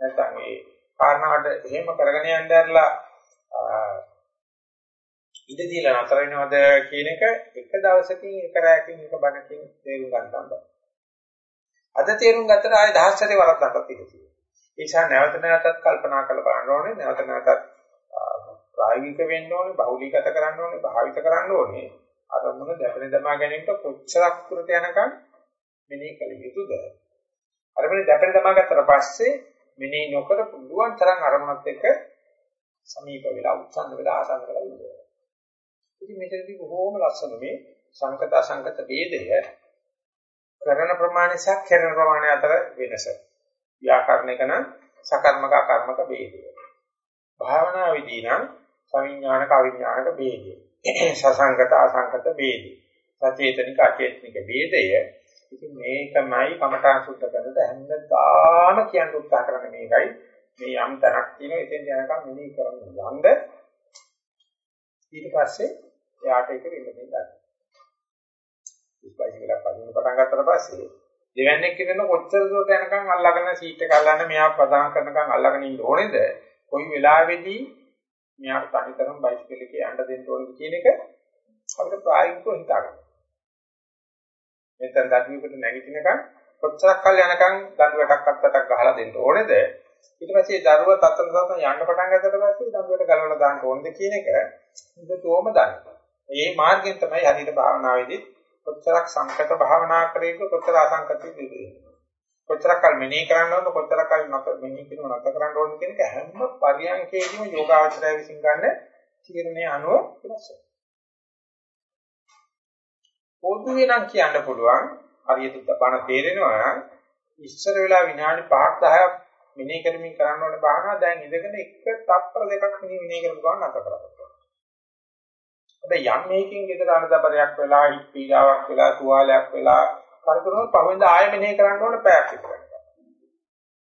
A: නැත්නම් ඒ කාරණාවට එහෙම කරගෙන යන්න ඇරලා ඉඳ දීලා නතර වෙනවද කියන එක එක දවසකින් එක රැයකින් එක බණකින් තේරුම් ගන්න බෑ. අද තේරුම් ගත්තට ආයේ දහස්තරේ වරද්දන්නත් ඉතියි. ඒ නිසා නැවත නැවතත් කල්පනා කරලා බලන්න ඕනේ. නැවත නැවතත් ප්‍රායෝගික වෙන්න ඕනේ බහුලීගත කරන්න ඕනේ භාවිත කරන්න ඕනේ. අරමුණ දැපෙන දමා ගැනීමට කොච්චරක් දුරට යනකම් මෙනෙහි කළ යුතුද? අරමුණ දැපෙන දමා ගත්තට පස්සේ මෙනෙහි නොකර පුළුවන් තරම් අරමුණත් එක්ක සමීප වෙලා උත්සන්න වෙලා ආසන්න වෙලා ඉන්නවා ඉතින් මෙතනදී බොහෝම ලස්සන මේ සංකත අසංකත ભેදය කරන ප්‍රමාණය සහ කරන ප්‍රමාණය අතර වෙනස. ව්‍යාකරණයක නම් සකර්මක අකර්මක ભેදය. භාවනා විදී නම් සවිඥානික අවිඥානික ભેදය. *clears throat* සසංගත අසංගත ભેදය. සචේතනික අචේතනික ભેදය. ඉතින් මේකමයි කමඨාන් සුද්ධ කරනට හැමදාම කියන්න උත්සාහ කරන මේකයි. මේ යම් තැනක් තියෙන ඉතින් යනකම් මෙනෙහි කරන්න යන්න. ඊට පස්සේ එයාට ඒක වෙන්න දෙන්න. ඉස්පයිස් කියලා පදින්න පටන් ගත්තට පස්සේ දෙවන්නේ කියන කොච්චර දුරට යනකම් අල්ලගෙන සීට් එක අල්ලන්න මෙයා ප්‍රදාන කරනකම් අල්ලගෙන ඉන්න ඕනේද? කොයි වෙලාවෙදී මෙයාට තනිකරම බයිසිකල් එකේ යන්න දෙන්න ඕනද කියන එක අපිට ප්‍රායෝගිකව හිතා ගන්න. මෙතන දඩුවකට නැගිටිනකන් කොච්චරක් කල් යනකම් දඩුවටක් අත්තටක් ගහලා දෙන්න ඕනේද? ඊට පස්සේ දරුවා තත්තන තත්තන යන්න පටන් ගත්තට පස්සේ දඩුවට ගලවලා දාන්න ඕනද කියන එක හොඳටම දන්න. මේ මාර්ගයෙන් තමයි හරියට භාවනාවේදී කොච්චරක් සංකත භාවනා කරේද කොච්චර අසංකතිය දෙන්නේ. කොච්චරක් කල් මෙනෙහි කරන්න ඕනද කොච්චරක් කල් නැත මෙනෙහි කිරීම නැත කරන්න ඕනද කියන එක හැම පරියන්කේදීම යෝගාචරය විසින් ගන්න තීරණයේ අනුව වෙනස් වෙනවා. පොදුවේ නම් කියන්න පුළුවන් හරියට බණ තේරෙනවා නම් ඉස්සර වෙලා විනාඩි 5ක් 10ක් මෙනෙහි කරමින් කරන්න ඕනේ බාහනා දැන් ඉඳගෙන එක තත්පර දෙකක් මෙනෙහි කරමු ගන්න නැත කරගන්නවා. හැබැයි යම් මේකින් ගෙදර අනදබරයක් වෙලා පීඩාවක් වෙලා තුවාලයක් වෙලා කරකරන පහවෙන්ද ආයෙ මෙනෙහි කරන්න ඕන පැයක් විතර.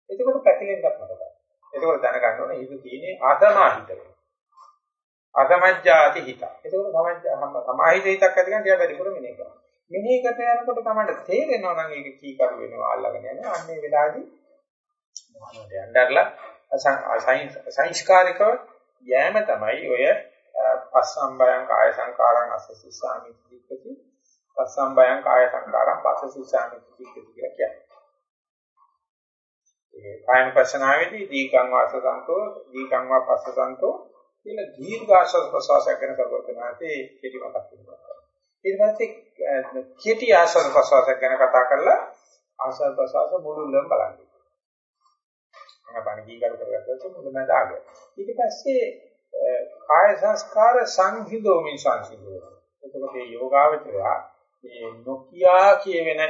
A: එතකොට පැතිලෙන්නත් මතකයි. ඒක දැනගන්න ඕනේ ඒක තියෙන්නේ ආතමාහිතේ. අසමජ්ජාති හිත. ඒක සමජ්ජා සමාහිත හිතක් ඇති කරන් ටික වැඩිපුර මෙනේ කරනවා. මෙනේ කට යනකොට තමයි තේරෙනවා නම් ඒක කී කරු වෙනවා අල්ලගෙන යනවා. අන්නේ වෙලාවේදී මොනවද යnderලා සංස්කාරිකව යෑම තමයි ඔය පස්සම්බයං කාය සංකාරං අසසිසාමි දික්කති පස්සම්බයං කාය සංකාරං පස්සසිසාමි දික්කති කියලා කියන්නේ. ඒ කායන පස්සනාවේදී දීකං වාසසන්තෝ දීකං වා පස්සසන්තෝ කියලා දීර්ඝාශ්වාස ප්‍රශ්වාසයක් ගැන කරවතනාතේ කෙටි මතක් වෙනවා. ඊට පස්සේ කෙටි ආශ්වාස ප්‍රශ්වාසයක් ගැන කතා කරලා ආශ්වාස ප්‍රශ්වාස මුළුල්ලම බලන්න. මම බණ කීකර කරගත්තා මුලමඳ ආග. ඊට පස්සේ කාය සංස්කාර සංහිදෝමි සංසිදෝ. එතකොට මේ යෝගාවචරය මේ නොකියා කියවෙන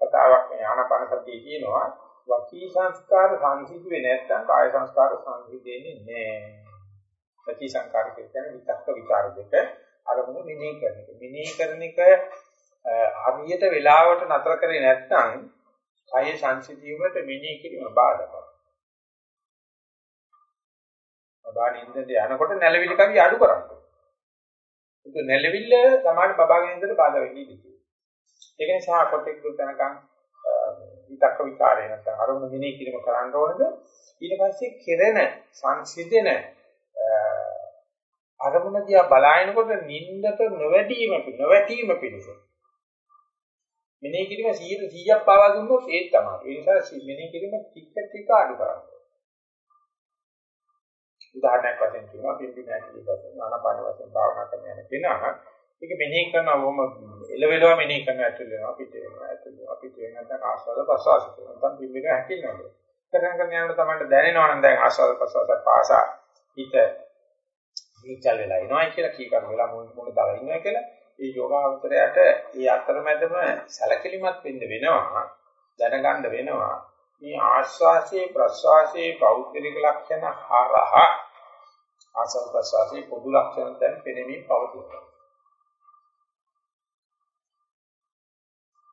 A: කතාවක් මේ ආනපන සතියේ තියෙනවා. වකී සංස්කාර සංසිදුවේ නැත්නම් කාය සංස්කාර සංසිදෙන්නේ නැහැ. සති සංකාර කියන්නේ විතක්ක ਵਿਚාර දෙක අරමුණු මෙනෙහි කරන එක. මෙනෙහි කරන එක හරියට වෙලාවට නතර කරේ නැත්නම් කය සංසිඳීමට මෙනෙහි කිරීම බාධායි. බබාගේ ඉන්දට යනකොට නැලවිලි කවි අඩු කරන්න. ඒක නැලවිල්ල තමයි බබාගේ ඉන්දට බාධා වෙන්නේ ඉතින්. ඒක නිසා කොටෙක් දුක් තනකම් විතක්ක ਵਿਚාරය නැත්නම් අරමුණු මෙනෙහි කිරීම කරන්න ඕනද ඊට පස්සේ කෙරෙන සංසිඳෙන අරමුණ දිහා බලාගෙනකොට නින්දට නොවැටීම නොවැටීම පිණිස මෙනෙහි කිරීම 100ක් පාවා දුන්නොත් ඒත් තමයි. ඒ නිසා මෙනෙහි කිරීම ටික ටික අඩු කරන්න. උදාහරණයක් වශයෙන් කියනවා පිම්බි නැති වශයෙන් ආනාපාන වශයෙන් භාවනා කරන යන කෙනා ඒක මෙනෙහි කරනවා වොම එලවෙලව මෙනෙහි කරන ඇතුළ වෙනවා පිට වෙනවා ඇතුළ වෙනවා පිට වෙනවා නැත්නම් ආස්වාද ප්‍රසවාස කරනවා නැත්නම් පිම්බි හැකිනවා. කරන කරන යනකොට තමයි දැනෙනවා නම් දැන් ආස්වාද ප්‍රසවාස පාසා හිත නිචල් වෙලා එනවා කියලා කීකර වෙලා මොන මොන දාලා ඉන්නවා කියලා ඒ යෝගාවචරයට ඒ අතරමැදම සැලකිලිමත් වෙන්න වෙනවා දැනගන්න වෙනවා මේ ආස්වාසේ ප්‍රස්වාසේ පෞද්ගලික ලක්ෂණ හරහා ආසව ප්‍රස්වාසේ පොදු ලක්ෂණ දැන් පෙනෙමින් පවතිනවා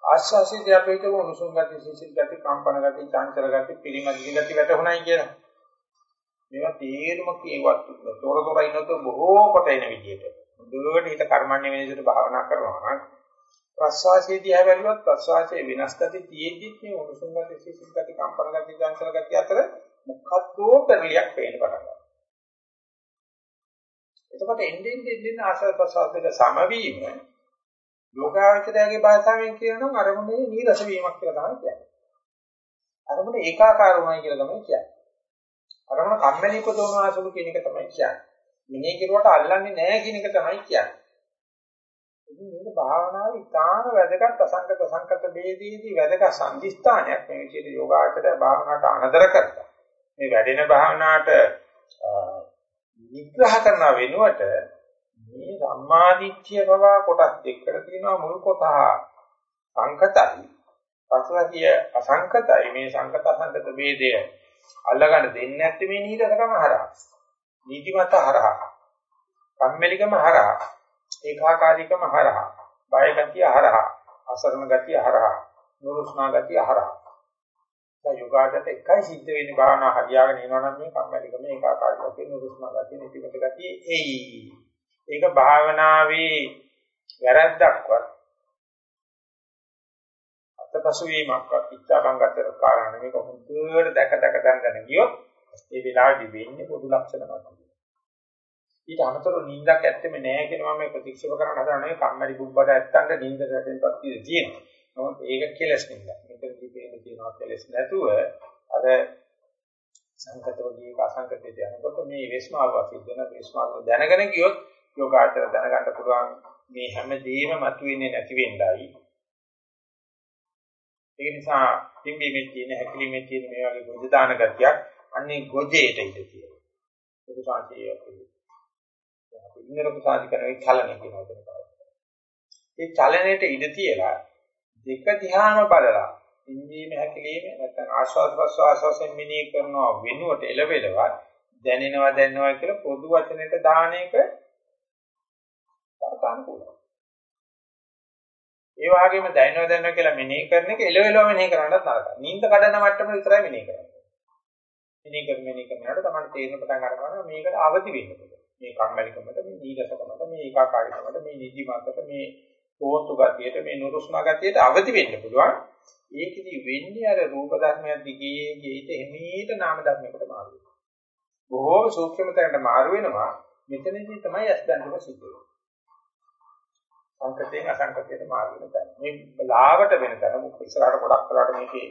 A: ආස්වාසේ දිහා උණුසුම් ගති සිසිල් ගති කම්පන ගති චංචල ගති පිළිමදින ගති වැටුණයි කියලා මේවා තේරුම කියවත් තොර තොර ඉන්නත් බොහෝ කොට එන විදිහට. මුදුවට හිත කර්මන්නේ වෙන විදිහට භාවනා කරනවා නම් ප්‍රස්වාසයේදී හැවැළුවත් ප්‍රස්වාසයේ වෙනස් ගති තියෙද්දි මේ උණුසුම් ගති සිසිල් ගති කම්පන ගති චංචල ගති අතර මොකක්දෝ පෙරලියක් පේන්න පටන් ගන්නවා. එතකොට එන්නේ එන්නේ ආශ්‍රද ප්‍රසාදයට සමවීම යෝගාවචරයේ භාෂාවෙන් කියනවා අරමුණේ නීරස වීමක් කියලා තමයි කියන්නේ. අරමුණ ඒකාකාර වුණා කියලා තමයි කියන්නේ. අරමුණ කම්මැලි උපදවනවා සුළු කියන එක තමයි කියන්නේ. මිනේ කෙරුවට අල්ලන්නේ නැහැ කියන එක තමයි කියන්නේ. ඉතින් මේක භාවනාවේ ඉතාම වැදගත් අසංකත සංකත ભેදීදී වැදගත් සම්දිස්ථානයක් මේ විදිහට යෝගාචරය භාවනාවට අනදර කරලා. මේ වැඩෙන භාවනාවට නිග්‍රහ කරන වෙනුවට මේ සම්මාදිට්ඨිය පවා කොටස් දෙකකට තියෙනවා මුල් කොටහ සංකතයි පසුගිය අසංකතයි මේ සංකත අසංකත ભેදය අල්ලගන්න දෙන්නේ නැත්නම් මේ නිහිතකම හරහා. නීතිමත හරහා. කම්මැලිකම හරහා. ඒකාකාරීකම හරහා. බය ගතිය හරහා. අසරණ ගතිය හරහා. නුරුස්නා ගතිය හරහා. දැන් යෝගාචරයට එකයි සිද්ධ වෙන්නේ භාවනා හරියාගෙන යනවා නම් මේ කම්මැලිකම ඒකාකාරීකම නුරුස්නා ගතිය නිතිමත ගතිය එයි. ඒක භාවනාවේ වැරද්දක්වත් අත්පසු වීමක්වත් ඉච්ඡාබංගතර කාරණා නෙමෙයි කොහොමද දැක දැක දැනගෙන ගියොත් ඒ වෙලාවේදී වෙන්නේ පොදු ලක්ෂණයක්. ඊට අමතරව නිින්දක් ඇත්තෙම නෑ කියනවා මේ ප්‍රතික්ෂේප කරන්න හදනනේ කම්මැලි බුබ්බඩ ඇත්තන්ට නිින්ද රැටෙන්නපත් තියෙනවා. නමුත් ඒක කෙලස් නෙමෙයි. මෙතනදී පේන තියෙනවා කෙලස් නැතුව අර සංකතවදී අසංකතයට යනකොට මේ විශ්මාව සිද්ධ වෙන විශ්මාව දැනගෙන ගියොත් යෝගාචර දැනගන්න පුළුවන් මේ හැම දෙයක්ම මතුවෙන්නේ නැති වෙන්නයි ඒ නිසා පිම්බීමේ තියෙන හැකිලිමේ තියෙන මේ වගේ ගොජ දාන ගතියක් අන්නේ ගොජේට ඉඳ තියෙනවා. ඒක සාතිය අපි ඉන්නර කුසාදි කරන ඒ චලනය කියනවා ඒක. ඒ චලනයේට ඉඳ තියලා දෙක දිහාම බලලා පිම්බීම හැකිලිම නැත්නම් ආශ්වාස ප්‍රශ්වාස වශයෙන් මිනී කරනවා වෙනුවට එළවෙලවත් දැනෙනවා දැනනවා කියලා පොදු වචනෙට දාන එක තරකානුකූලයි. ඒ වගේම දැනනවා දැනනවා කියලා මෙනෙහි කරන එක එලෙවෙලව මෙනෙහි කරන්නත් නරකයි. නිින්ද කඩන මට්ටම විතරයි මෙනෙහි කරන්නේ. මෙනි කර මෙනි කරනකොට තමයි තේරෙන පටන් ගන්නවා මේකට අවදි වෙන්න පුළුවන්. මේ කම්මැලිකමට මේ නීරසකමට මේ ඒකාකාරීකමට මේ නිදිමතට මේ පොහොත්තු ගතියට මේ නුරුස්නා ගතියට අවදි වෙන්න පුළුවන්. ඒකෙදි වෙන්නේ අර රූප ධර්මයක් දිගේ ගිහිත එමීට නාම ධර්මයකට මාරු වෙනවා. බොහෝ සූක්ෂම තැනට මාරු වෙනවා. මෙතනදී තමයි අස්දන්තම සිද්ධ වෙන්නේ. සංකතයෙන් අසංකතයට මාරු වෙන තැන. මේ ලාවට වෙන තැන මුක් ඉස්සරහට ගොඩක් වෙලාට මේකේ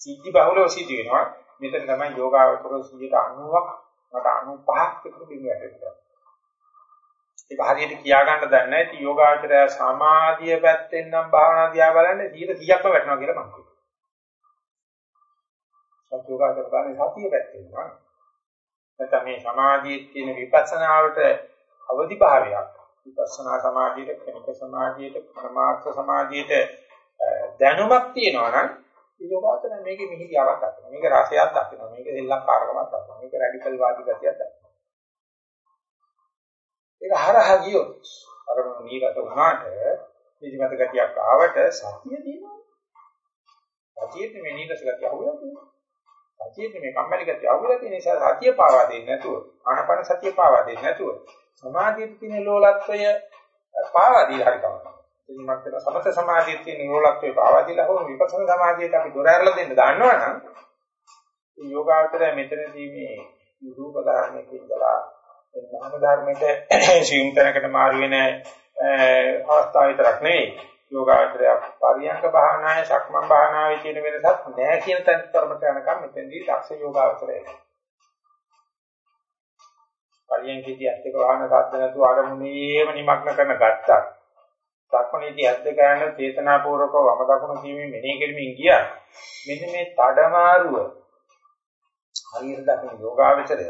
A: සිද්ධි බහුලව සිද්ධ වෙනවා. මෙතන තමයි යෝගාවචර 90ක් මට 95ක් විතර බිඳ වැටෙනවා. ඒක හරියට කියා ගන්න දන්නේ නැහැ. යෝගාචරය සමාධිය පැත්තෙන් නම් භාවනා දිහා බලන්නේ 100%ක්ම වැටෙනවා කියලා මම කියනවා. සත්‍යෝගාචර බලන්නේ සතිය පැත්තෙන් නෑ. නැත්නම් මේ සමාධියේ තියෙන විපස්සනාවට අවදි භාවයක්. විපස්සනා සමාධියට, කෙනෙක් සමාධියට, පරමාර්ථ සමාධියට දැනුමක් තියෙනවා නම් යෝගාචර මේකේ මිහිරියාවක් දක්වනවා. මේක රසයක් දක්වනවා. මේක දෙල්ලක්කාරකමක් දක්වනවා. මේක රැඩිකල් වාදී ගතියක් දක්වනවා. ඒක හරහා ගියොත් අර නීරස වුණාට නිදිමත ගතියක් ආවට සතිය දිනනවා. සතියේ මේ නීරස ගතිය අහුවෙලා තියෙනවා. සතියේ මේ කම්මැලි ගතිය අහුවෙලා තියෙන නිසා සතිය පාවා දෙන්නේ නැතුව ආනපන සතිය පාවා දෙන්නේ නැතුව සමාධියේ තියෙන ලෝලත්වය පාවා දීලා හරි කවනවා. ඉතින් මට සමත සමාධියේ තියෙන ලෝලත්වය පාවා දීලා හෝ විපස්සනා සමාධියට අපි දොර ඇරලා දෙන්න දන්නවනම් මේ යෝගාවචරය මෙතනදී මේ රූප ධර්මයේ ඉඳලා නාම ධර්මයට *coughs* සියුම් තැනකට මාරු වෙන අවස්ථාව විතරක් නෙවෙයි. යෝගාචරය පරියංග භාවනාවේ සක්මන් භාවනාවේ තියෙන වෙනසක් නෑ කියන තැන තරමට යනකම් මෙතෙන්දී දක්ෂ යෝගාචරය පරියංගයේදී ඇත්තක වහන සාධන නැතුව ආරමුණේම නිමග්න කරන ගත්තා සක්මණේදී ඇද්ද ගන්න චේතනාපූර්වකව වම දකුණු කීමේ මෙනෙහි කරමින් ගියා. මෙන්න මේ තඩමාරුව හරියට දකින යෝගාචරය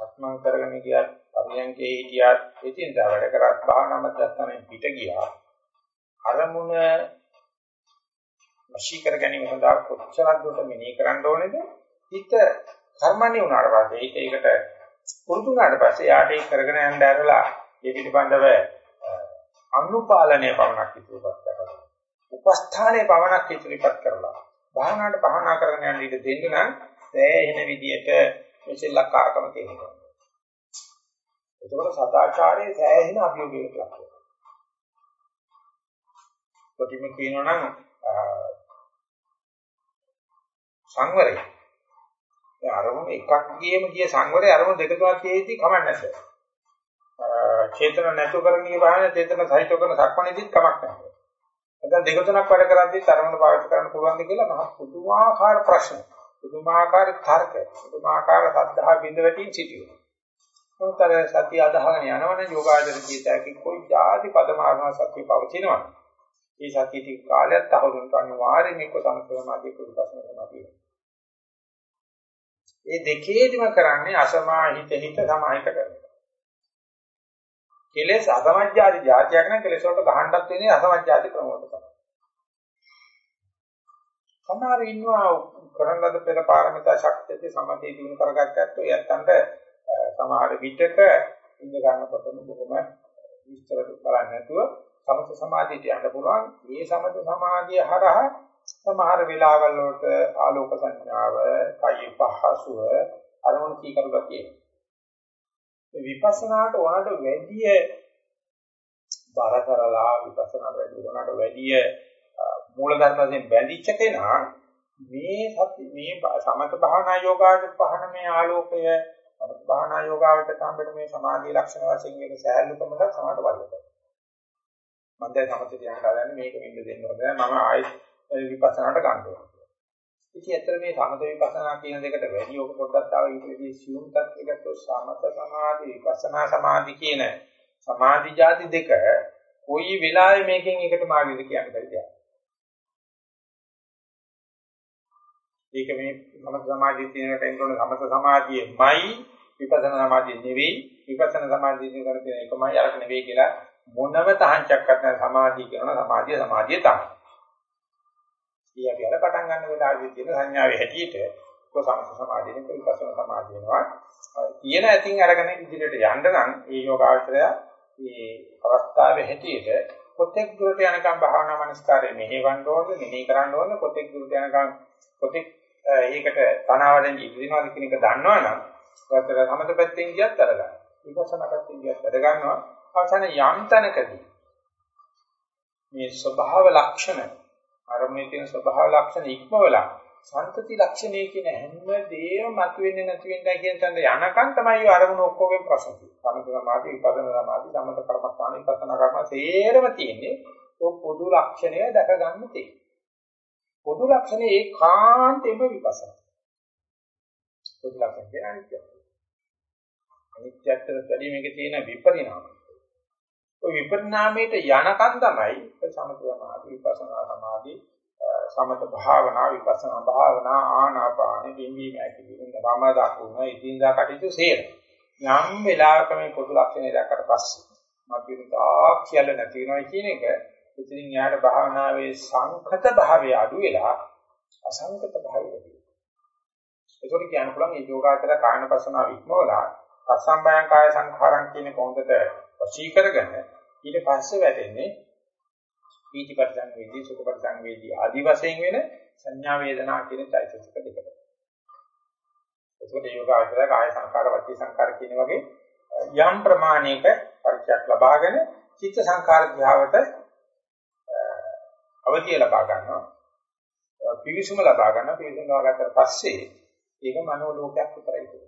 A: සක්මන් කරගෙන ගියත් පරියන්කේ හිටියත් ඉතින් දා වැඩ කරත් භාවනා මධ්‍යස්ථානයෙන් පිට ගියා. අරමුණ වශී කර ගැනීම සඳහා කොච්චරක් දුරට මෙනෙහි කරන්න ඕනේද? හිත කර්මන්නේ උනාට පස්සේ හිත ඒකට පුරුදු වුණාට පස්සේ යාට ඒක කරගෙන යන්න ඇරලා ඒ පිළිබඳව අනුපාලනය පවණක් ඉදිරිපත් කරනවා උපස්ථානයේ පවණක් ඉදිරිපත් කරලා භාවනාවට භාවනා කරගෙන යන්න ඉඩ දෙන්න නම් සෑහෙන විදියට මේ සෙල්ලක්කාරකම තියෙනවා. ඒකවල සදාචාරයේ සෑහෙන අභියෝගයකට ලක් වෙනවා. කොටිම කියනවා නම් සංවරය. ඒ අරමුණ එකක් ගියම ගිය සංවරය අරමුණ දෙක තුනක් තියෙද්දි කමක් නැහැ. චේතන නැතු කරන්නේ වහන චේතන සහිත කරන සක්මණේදීත් කමක් නැහැ. නැත්නම් දෙක තුනක් වැඩ කරද්දී තරමන පාවිච්චි කරන්න පුළුවන්ද කියලා මහ පුදුමාකාර ප්‍රශ්න. පුදුමාකාර තර්ක. පුදුමාකාර සද්ධා බින්ද වැටින් සිටිනවා. උතර සතිය අදහගෙන යනවනේ යෝගාචර ජීවිතයක කොයි જાති පදමාර්ගන සතිය පවතිනවා. මේ සතිය ටික කාලයක් තහවුරුන්ට අනිවාර්යෙන් එක්ක සම්පූර්ණමාදී කුරුපස්න කරනවා කියන්නේ. මේ දෙකේදිම කරන්නේ අසමාහිත හිත සමාහිත කරනවා. කෙලෙස් අසමජ්ජාති જાතියක් නම් කෙලෙස් වලට ගහන්නත් වෙන්නේ අසමජ්ජාති ක්‍රමවලට තමයි. සමහර ඉන්නවා කරන ලද පෙර පාරමිතා ශක්තිය සමතේ දිනු කරගත්තත් ඔය යත්තන්ට සමහර විටක ඉඳ ගන්නකොටම බොහොම විස්තර බලන්න නැතුව සමත සමාධියට යන්න පුළුවන්. මේ සමත සමාධිය හරහා සමහර වෙලාවල් වලට ආලෝක සංඥාව, කය පහසුව අරමුණු කීකරු ගතිය. මේ විපස්සනාට වඩා වැඩි බර කරලා විපස්සනාට වැඩි උනට වැඩි මූල ධර්ම වශයෙන් බැඳිච්ච කෙනා මේ සති මේ සමත භාවනා යෝගාවට පහන මේ ආලෝකය සමත භාවනා යෝගාවට කාඹෙට මේ සමාධි ලක්ෂණ වශයෙන් වෙන සෑහලුකමක සමාඩ බලන්න. මම දැන් සමතේ යන කාලයන් මේක වෙන්න දෙන්න ඕනේ. මම ආයෙත් විපස්සනාට ගන්න ඕනේ. ඉතින් ඇත්තට මේ සමත විපස්සනා කියන දෙකට වැඩි ඔක පොඩ්ඩක් තව ඊටදී සියුම් තත්යකට සමත සමාධි විපස්සනා සමාධි කියන සමාධි જાති දෙක කොයි වෙලාවෙ මේකෙන් එකට මාර්ගෙද කියන්න බැරි දෙයක්. ඒක මේ සමත සමාධිය තියෙනට එනකොට සමත සමාධියමයි විපස්සනා සමාධිය නෙවෙයි විපස්සනා සමාධිය කියන තියෙන එකමයි අරක නෙවෙයි කියලා මොනම තහංචක්වත් නැහැ සමාධිය කියන සමාධිය සමාධිය තමයි. ඊය කියලා පටන් ගන්න වෙලාවේදී තියෙන සංඥාවේ හැටියට කො සමත සමාධියෙන් විපස්සනා සමාධිය වෙනවා. තියෙන ඇතින් අරගෙන ඉදිරියට යන්න නම් ඒ යෝගාවචරය මේ අවස්ථාවේ හැටියට කොතෙක් දුරට යනකම් භාවනා මනස්කාරය මෙහෙවන්න ඕනද මෙහෙ කරන්න ඕනද කොතෙක් දුරට යනකම් කොතෙක් ඒකට තනවාඩෙන් ඉදිරිනවද කියන එක දන්නවනම් වතර සමත පැත්තෙන් ගියත් අර ගන්න. විපස්සනා පැත්තෙන් ගියත් අර ගන්නවා. අවසාන යම් තැනකදී මේ ස්වභාව ලක්ෂණ අරමුණේ තියෙන ස්වභාව ලක්ෂණ ඉක්මවලා සන්තති ලක්ෂණය කියන හැම දෙයක්ම මතුවෙන්නේ නැති වෙන්නේ කියන තැන යනකන් තමයි ඔය අරමුණ ඔක්කොගෙන් ප්‍රශ්න තියෙන්නේ. සමත සමාධි, විපස්සනා සමාධි, සමත කර්මස්ථාන, විපස්සනා කර්ම තේරම තියෙන්නේ ඔය පොදු ලක්ෂණය දැක ගන්න තියෙන්නේ. පොදු ලක්ෂණය ඒකාන්තයෙන්ම විපස්සනා. පොදු ලක්ෂණ කියන්නේ අනිත්‍යය. අනිත්‍යයට වැඩි මේකේ තියෙන විපරිණාමය. ඔය විපරිණාමයට යනකන් තමයි සමත සමාධි, විපස්සනා සමාධි සමත භාවනා විපස්සනා භාවනා ආනාපාන දෙවි මැකිලින් රම දකුණ ඉදින්දා කටයුතු සේර යම් වෙලාවක මේ පොදු ලක්ෂණය දැක්කට පස්සේ මතුවෙනවා කියලා නැති වෙනවා කියන එක ඉතින් යාට භාවනාවේ සංකත භාවය අඩු වෙලා අසංකත භාවය වැඩි වෙනවා. ඒකට කියන්න පුළුවන් මේ යෝගාචර කායන පසනාව ඉක්මවලා අසම්බයං කාය සංඛාරං කියන කොන්දට වශී කරගෙන ඊට පස්සේ වැටෙන්නේ පීතිපත් සංවේදී සුඛපත් සංවේදී ආදි වශයෙන් වෙන සංඥා වේදනා කියන চৈতසික දෙකට. ඒකට යෝගාචර කාය සංකාර වචී සංකාර කියන වගේ යම් ප්‍රමාණයක පරිචයක් ලබාගෙන චිත්ත සංකාර ධ්‍යාවට අවධිය ලබා ගන්නවා. පිවිසුම ලබා ගන්නවා. පිවිසුම ලබාගත්තට පස්සේ ඒක මනෝ ලෝකයක් විතරයි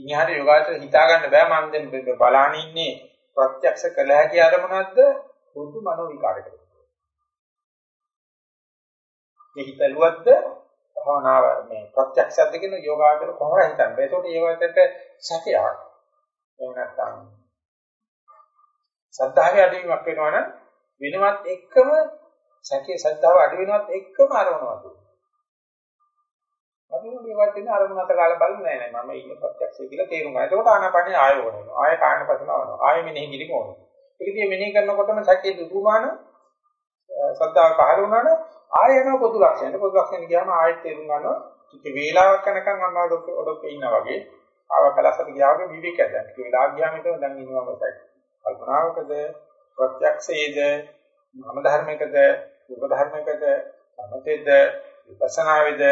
A: කියන්නේ. ඉන්හිහට යෝගාචර හිතා ගන්න බෑ මම දැන් බලාන ඉන්නේ ප්‍රත්‍යක්ෂ කළ හැකි අරමුණක්ද පොදු මනෝ විකාරයකට. මේ හිතලුවද්ද භවනාව මේ ප්‍රත්‍යක්ෂයක්ද කියන යෝගාචර කොහොමද හිතන්නේ? ඒකට ඒවට සැකයක්. එහෙම නැත්නම් සද්ධාවේ අඩුවීමක් වෙනවනම් වෙනවත් එක්කම සැකේ සද්ධාව අඩු වෙනවත් එක්කම අරමුණක්. අපි මේවත් ඉන්න අරමුණ අත කාලා බලන්නේ නැහැ නෑ මම ඉන්නේ ප්‍රත්‍යක්ෂය කියලා තේරුම් ගන්න. ඒකට ආනාපානිය ආය ඕනෙනවා. ආය කායන පසනාවනවා. ආය මෙනෙහි කිරීම ඕනෙනවා. ඒකදී මෙනෙහි කරනකොටම සැකේ දුරුමාන සද්ධාව පහළ වුණාම ආය යනවා පොදු ලක්ෂණ. පොදු ලක්ෂණ ගියාම ආයෙත් තේරුම් ගන්නවා. ටික වේලාවක් යනකම් අම්මා ඔඩොක් ඉන්නා වගේ ආව කලසට ගියාම විවේකයක් දැන්. ටික වෙලාවක් ගියාම හිතන දැන් ඉන්නවා මොකක්ද? කල්පනාවකද ප්‍රත්‍යක්ෂයේද මම ධර්මයකද උප ධර්මයකද සමතේද විපස්සනාවේද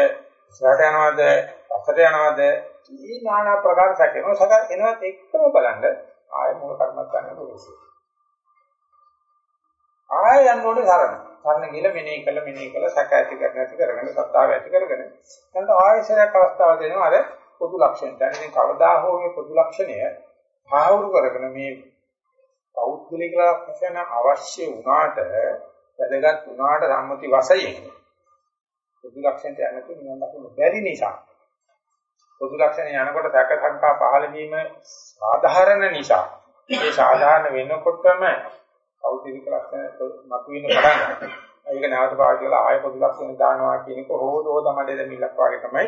A: ඉස්සරහට යනවද? පස්සට යනවද? මේ নানা ප්‍රකාර සැකේනෝ සක එනවත් එක්කම බලන්න ආය මූල කර්මස්ථානයේ ප්‍රවේශය. ආය යන්න ඕනේ සරණ. සරණ ගිල මෙනෙහි කළ මෙනෙහි කළ සැක ඇති කරගෙන ඇති කරගෙන සත්‍තාව ඇති කරගෙන. ඊට ආයශරයක් අවස්ථාව දෙනවා අර පොදු ලක්ෂණ. දැන් ඉතින් කවදා හෝ මේ පොදු ලක්ෂණය භාවුරු කරගෙන මේ පෞද්ගලික ලක්ෂණ අවශ්‍ය වුණාට වැදගත් වුණාට සම්මුති වශයෙන් පොදු ලක්ෂණයට යනකොට නිවන් දකින්න බැරි නිසා පොදු ලක්ෂණ යනකොට සැක සංකා පහළ වීම සාධාරණ නිසා ඒ සාධාරණ වෙනකොටම පෞද්ගලික ලක්ෂණ මතුවෙන්න පටන් ගන්නවා. ඒක නැවත පාවිච්චි කරලා ආය පොදු ලක්ෂණ දානවා කියන එක හොදෝ තමයි දෙමිලක් වගේ තමයි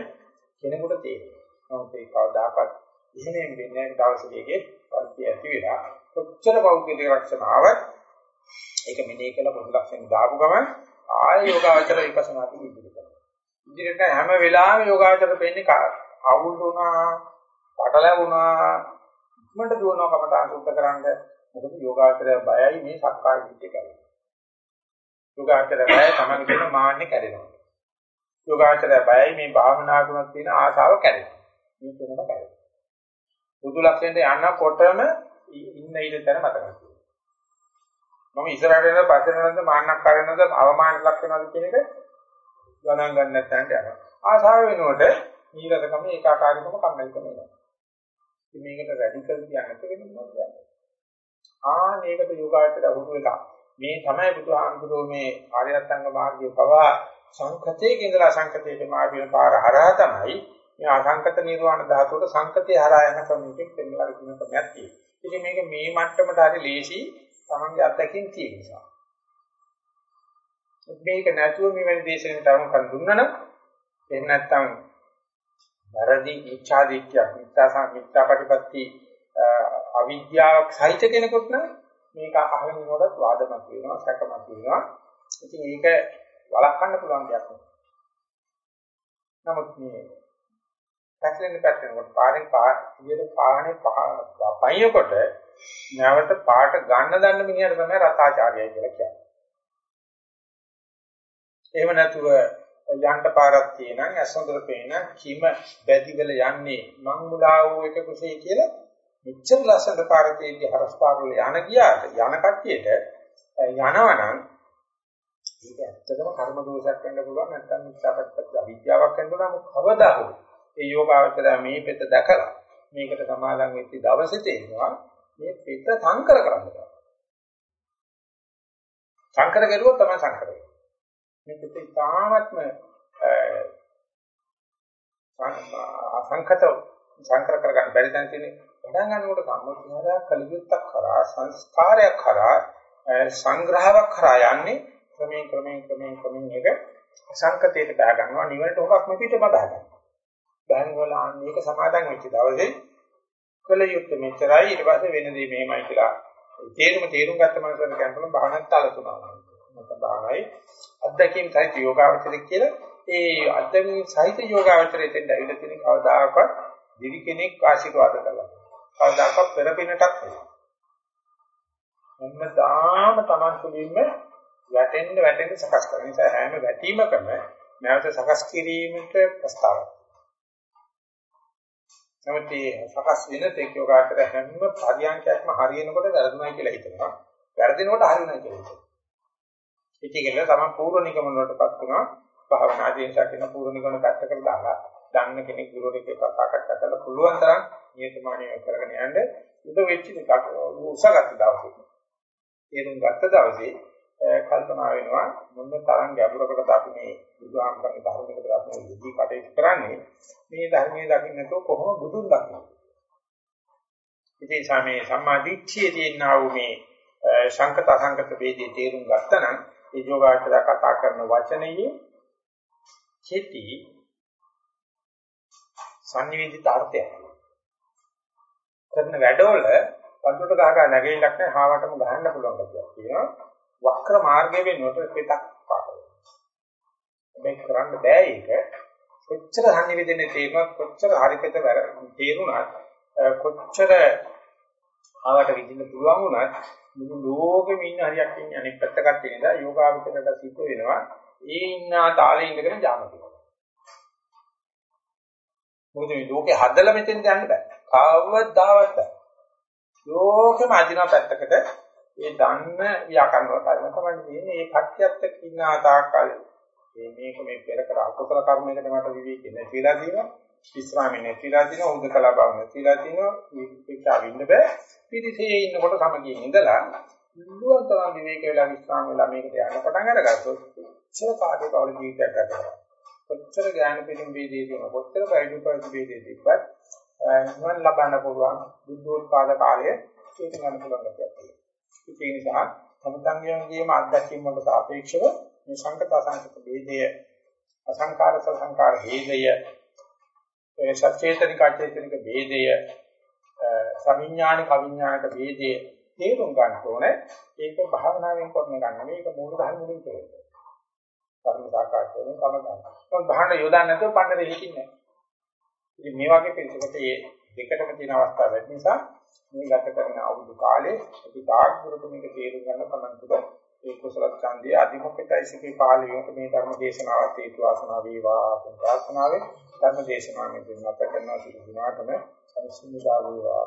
A: කෙනෙකුට තේරෙන්නේ. නමුත් ඒක කවදාකවත් එහෙම වෙන්නේ නැහැ දවසකදී පරිත්‍ය ඇති වෙලා කොච්චර පෞද්ගලික ලක්ෂණ ආවත් ඒක මෙනෙහි කළ පොදු ලක්ෂණ දාපු ගමන් ආය යෝගාචර විපස්සනාදී ඉදිරියට ඉදිරියට හැම වෙලාවෙම යෝගාචර වෙන්නේ අවුල් වුණා, පටලැවුණා, ඉක්මනට දුවනවා කමට අසුද්ධ කරන්න. මොකද යෝගාචරය බයයි මේ සක්කාය දිට්ඨිය කැරෙනවා. යෝගාචරය බයයි තමයි කියන මාන්නේ කැරෙනවා. යෝගාචරය බයයි මේ භාවනා ගුණක් තියෙන ආශාව කැරෙනවා. මේ තුනම කැරෙනවා. බුදු ලක්ෂණයට යනකොටම ඉන්න ඉන්න තැන මතක තියෙනවා. මම ඉස්සරහට යන පස්සට යනද මාන්නක් කරනද අවමාන ලක්ෂණවද කියන එක ගණන් ගන්න නැත්නම් යනවා. ආශාව වෙනකොට නීරසකම ඒකාකාරීකම කම්මැලිකම එනවා. ඉතින් මේකට රැඩිකල් කියන්නත් වෙන මොනවද? ආ මේකට යෝගාචර වුණු එක. මේ තමයි බුදුහාමුදුරුවෝ මේ ආර්ය අෂ්ටාංග මාර්ගය පවා සංකතයේ ඉඳලා සංකතයේ මාර්ගය පාර හරහා තමයි මේ අසංකත නිර්වාණ ධාතුවට සංකතේ හරහා යන ක්‍රමයකින් දෙන්නලා කියන ක්‍රමයක් තියෙනවා. ඉතින් මේක මේ මට්ටමට හරි ලේසි තමන්ගේ අත්දැකීම් තියෙන නිසා. මේක නැතුව මෙවැනි දේශනෙකට අරුම්කම් දුන්නනම් එහෙම නැත්නම් වැරදි ඉච්ඡා දිට්ඨියක් මිත්‍යා මිත්‍යා ප්‍රතිපatti අවිද්‍යාවක් සහිත කෙනෙකුට නම් මේක අහගෙන ඉනකොට වාදමත් වෙනවා සැකමත් වෙනවා ඉතින් ඒක වළක්වන්න පුළුවන් දෙයක් නෙවෙයි නමුත් මේ පැටලෙන පැටලෙනකොට පාරෙන් පාරේ පාහනේ පහිනකොට නැවත පාට ගන්න දන්න මිනිහට තමයි රතාචාර්යයි කියලා කියන්නේ. එහෙම නැතුව යන්න පාරක් තියෙනම් ඇසොඳර පේන කිම බැදිවල යන්නේ මං මුලා වූ එක කුසේ කියලා මෙච්චර ලස්සන පාරකේදී හරස් පාරවල යන ගියාට යන කට්ටියට යනවනම් ඒක ඇත්තටම කර්ම දෝෂයක් වෙන්න පුළුවන් නැත්නම් මිත්‍යාපත්‍ය අවිද්‍යාවක් වෙන්න පුළුවන්. කවදා හෝ ඒ යෝගාවචරය මේ පෙත දැකලා මේකට සමාදන් වෙච්ච දවසේ තේරෙනවා මේ පෙත සංකර කරන්න බෑ සංකර කෙරුවොත් තමයි සංකර වෙන්නේ. මේ පෙත ඉතාමත්ම අසංකත සංකර කරගන්න බැරි තැන තියෙන පටන් ගන්නකොට සම්මුතියදා කලියුත්තක් කරා සංස්කාරයක් කරා සංග්‍රහයක් කරා යන්නේ ක්‍රමයෙන් ක්‍රමයෙන් ක්‍රමයෙන් ක්‍රමයෙන් එක අසංකතයට දා ගන්නවා නිවනට හොකක් මෙපිට බදා ගන්නවා. බෑන්වල මේක සමාදන් වෙච්ච දවසේ කලියුත්ත මෙච්චරයි ඊට පස්සේ වෙන දේ මෙහෙමයි කියලා තේරුම තේරුම් ගත්ත මනසට කියනකොට භාවනාවක් තලතුනවා. මත භාවනයි අධ්‍යක්ීම් සහිත යෝගාවචරය කියලා ඒ අධ්‍යක්ීම් සහිත යෝගාවචරයට ඇවිල්ලා තියෙන කවදාකවත් දිවි කෙනෙක් ආශිර්වාද කළා. කවදාකවත් පෙරපිනටක් නෙවෙයි. හැමදාම Taman තුළින්ම වැටෙන්න වැටෙන්න සකස් කරන නිසා හැම වැටීමකම නැවත සකස් කිරීමට ප්‍රස්තාවක්. නමුත් මේ සකස් වෙන තෙක් යෝගාචර හැම පරියන්කයක්ම හරියනකොට වැරදුණා කියලා හිතනවා. වැරදිනකොට හරියුණා කියලා හිතනවා. ඉතින් තමයි පූර්ව නිගමන වලටපත් වෙනවා. භාවනාදී නිසා කියන පූර්ව නිගමන පැත්තකට දාලා දන්න කෙනෙක් ගුරුවරයෙක් එක්ක සාකච්ඡා කරලා පුළුවන් තරම් නියතමානීව කරගෙන යන්න උද වෙච්ච එකක් උසගත් දවසේ. තේරුම් ගත්ත දවසේ කල්පනා වෙනවා මොන තරම් ගැඹුරකට අපි මේ බුදුහාමරගේ ධර්මයකට අපි යදී කටයුතු කරන්නේ මේ ධර්මයේ දකින්නතෝ කොහොම බුදුන් දකින්නේ. ඉතින් සමේ සම්මාදිට්ඨියේ තියෙනා වූ මේ සංකත අසංකත ભેදේ තේරුම් ගත්තනම් ඒ යෝගාචර කතා කරන වචනයේ කෙටි සංනිවේදිත අර්ථයක්. කරන වැඩවල පන්දුට ගහ ගන්න නැගෙන්නක් නැහැ හාවටම ගහන්න පුළුවන් කතියක් තියෙනවා. වක්‍ර මාර්ගයේ වෙනකොට පිටක් පාඩම. මේ කරන්න බෑ ඒක. කොච්චර සංනිවේදනයේ තේරුණත් කොච්චර හරිකට තේරුණත් කොච්චර ආවට විඳින්න පුළුවන් වුණත් මුළු ලෝකෙම ඉන්න හරියක් ඉන්නේ අනෙක් පැත්තකට තියෙනදා යෝගාවචරයට සිද්ධ වෙනවා. ඒ ඉන්න තාලේ ඉඳගෙන ජාම කරනවා. මොකද මේ ලෝකේ හදලා මෙතෙන් යන්න බෑ. කවදාවත් බෑ. ලෝකෙම අදිනා පැත්තකට. ඒ දන්න ව්‍යාකරණ වල කර්ම තමයි තියෙන්නේ ඒ කට්‍යත් එක්ක ඉන්න ආතාකල් මේ මේක මේ පෙර කර අකුසල කර්මයකට මට විවේක නැතිලා තියෙනවා. විස්රාමයේ නැතිලා තියෙනවා. උදකලා බව නැතිලා තියෙනවා. විචාර ඉන්න බෑ. පිටිසේ ඉන්නකොට සමගියෙන් ඉඳලා පුළුවන් තරම් විවේක වෙලා විස්රාම වෙලා මේකට යන්න පටන් අරගත්තොත් කොච්චර කාර්ය බවල ජීවිතයක් ගත කරා කොච්චර ඥාන පිටින් වේදී තියෙන කොච්චර පරිදුපරිදි වේදී තිබ්බත් නිවන් ලබන්න පුළුවන් බුද්ධෝත්පාද කාලය ඒක ගන්න පුළුවන් ගැටයක්. ඒක නිසා සමතංගයන්ගේම අධ්‍යක්ෂින් වලට සාපේක්ෂව මේ සංකත අසංකත ભેදය අසංකාර සංකාර ભેදය ඒ සචේතනික අචේතනික ભેදය සමිඥානික අවිඥානික ભેදය තේරුම් ගන්න ඕනේ ඒක භාවනාවෙන් කරන ගන්න මේක මූල ධර්ම වලින් කෙරෙන්නේ කර්ම සාකාච්ඡ වලින් කම ගන්න. මොකද භාණ්ඩ යොදා නැතුව පන්නරේ හිටින්නේ නැහැ. ඉතින් මේ වගේ පිළිසකට මේ දෙකටම තියෙන අවස්ථාවක් නිසා මේ ගත කරන අවුරුදු කාලේ අපි තාක් දුරට මේක තේරුම් ගන්න තමන් තුළ ඒ කුසල ඡන්දයේ අධිමුඛයිසිකේ පාළියක මේ ධර්ම දේශනාවත් හේතු වාසනා වේවා කියන ප්‍රාර්ථනාවෙන් ධර්ම දේශනාවෙන් දෙන්නත් කරනවා සිදු වුණාටම සම්සිඳා වේවා.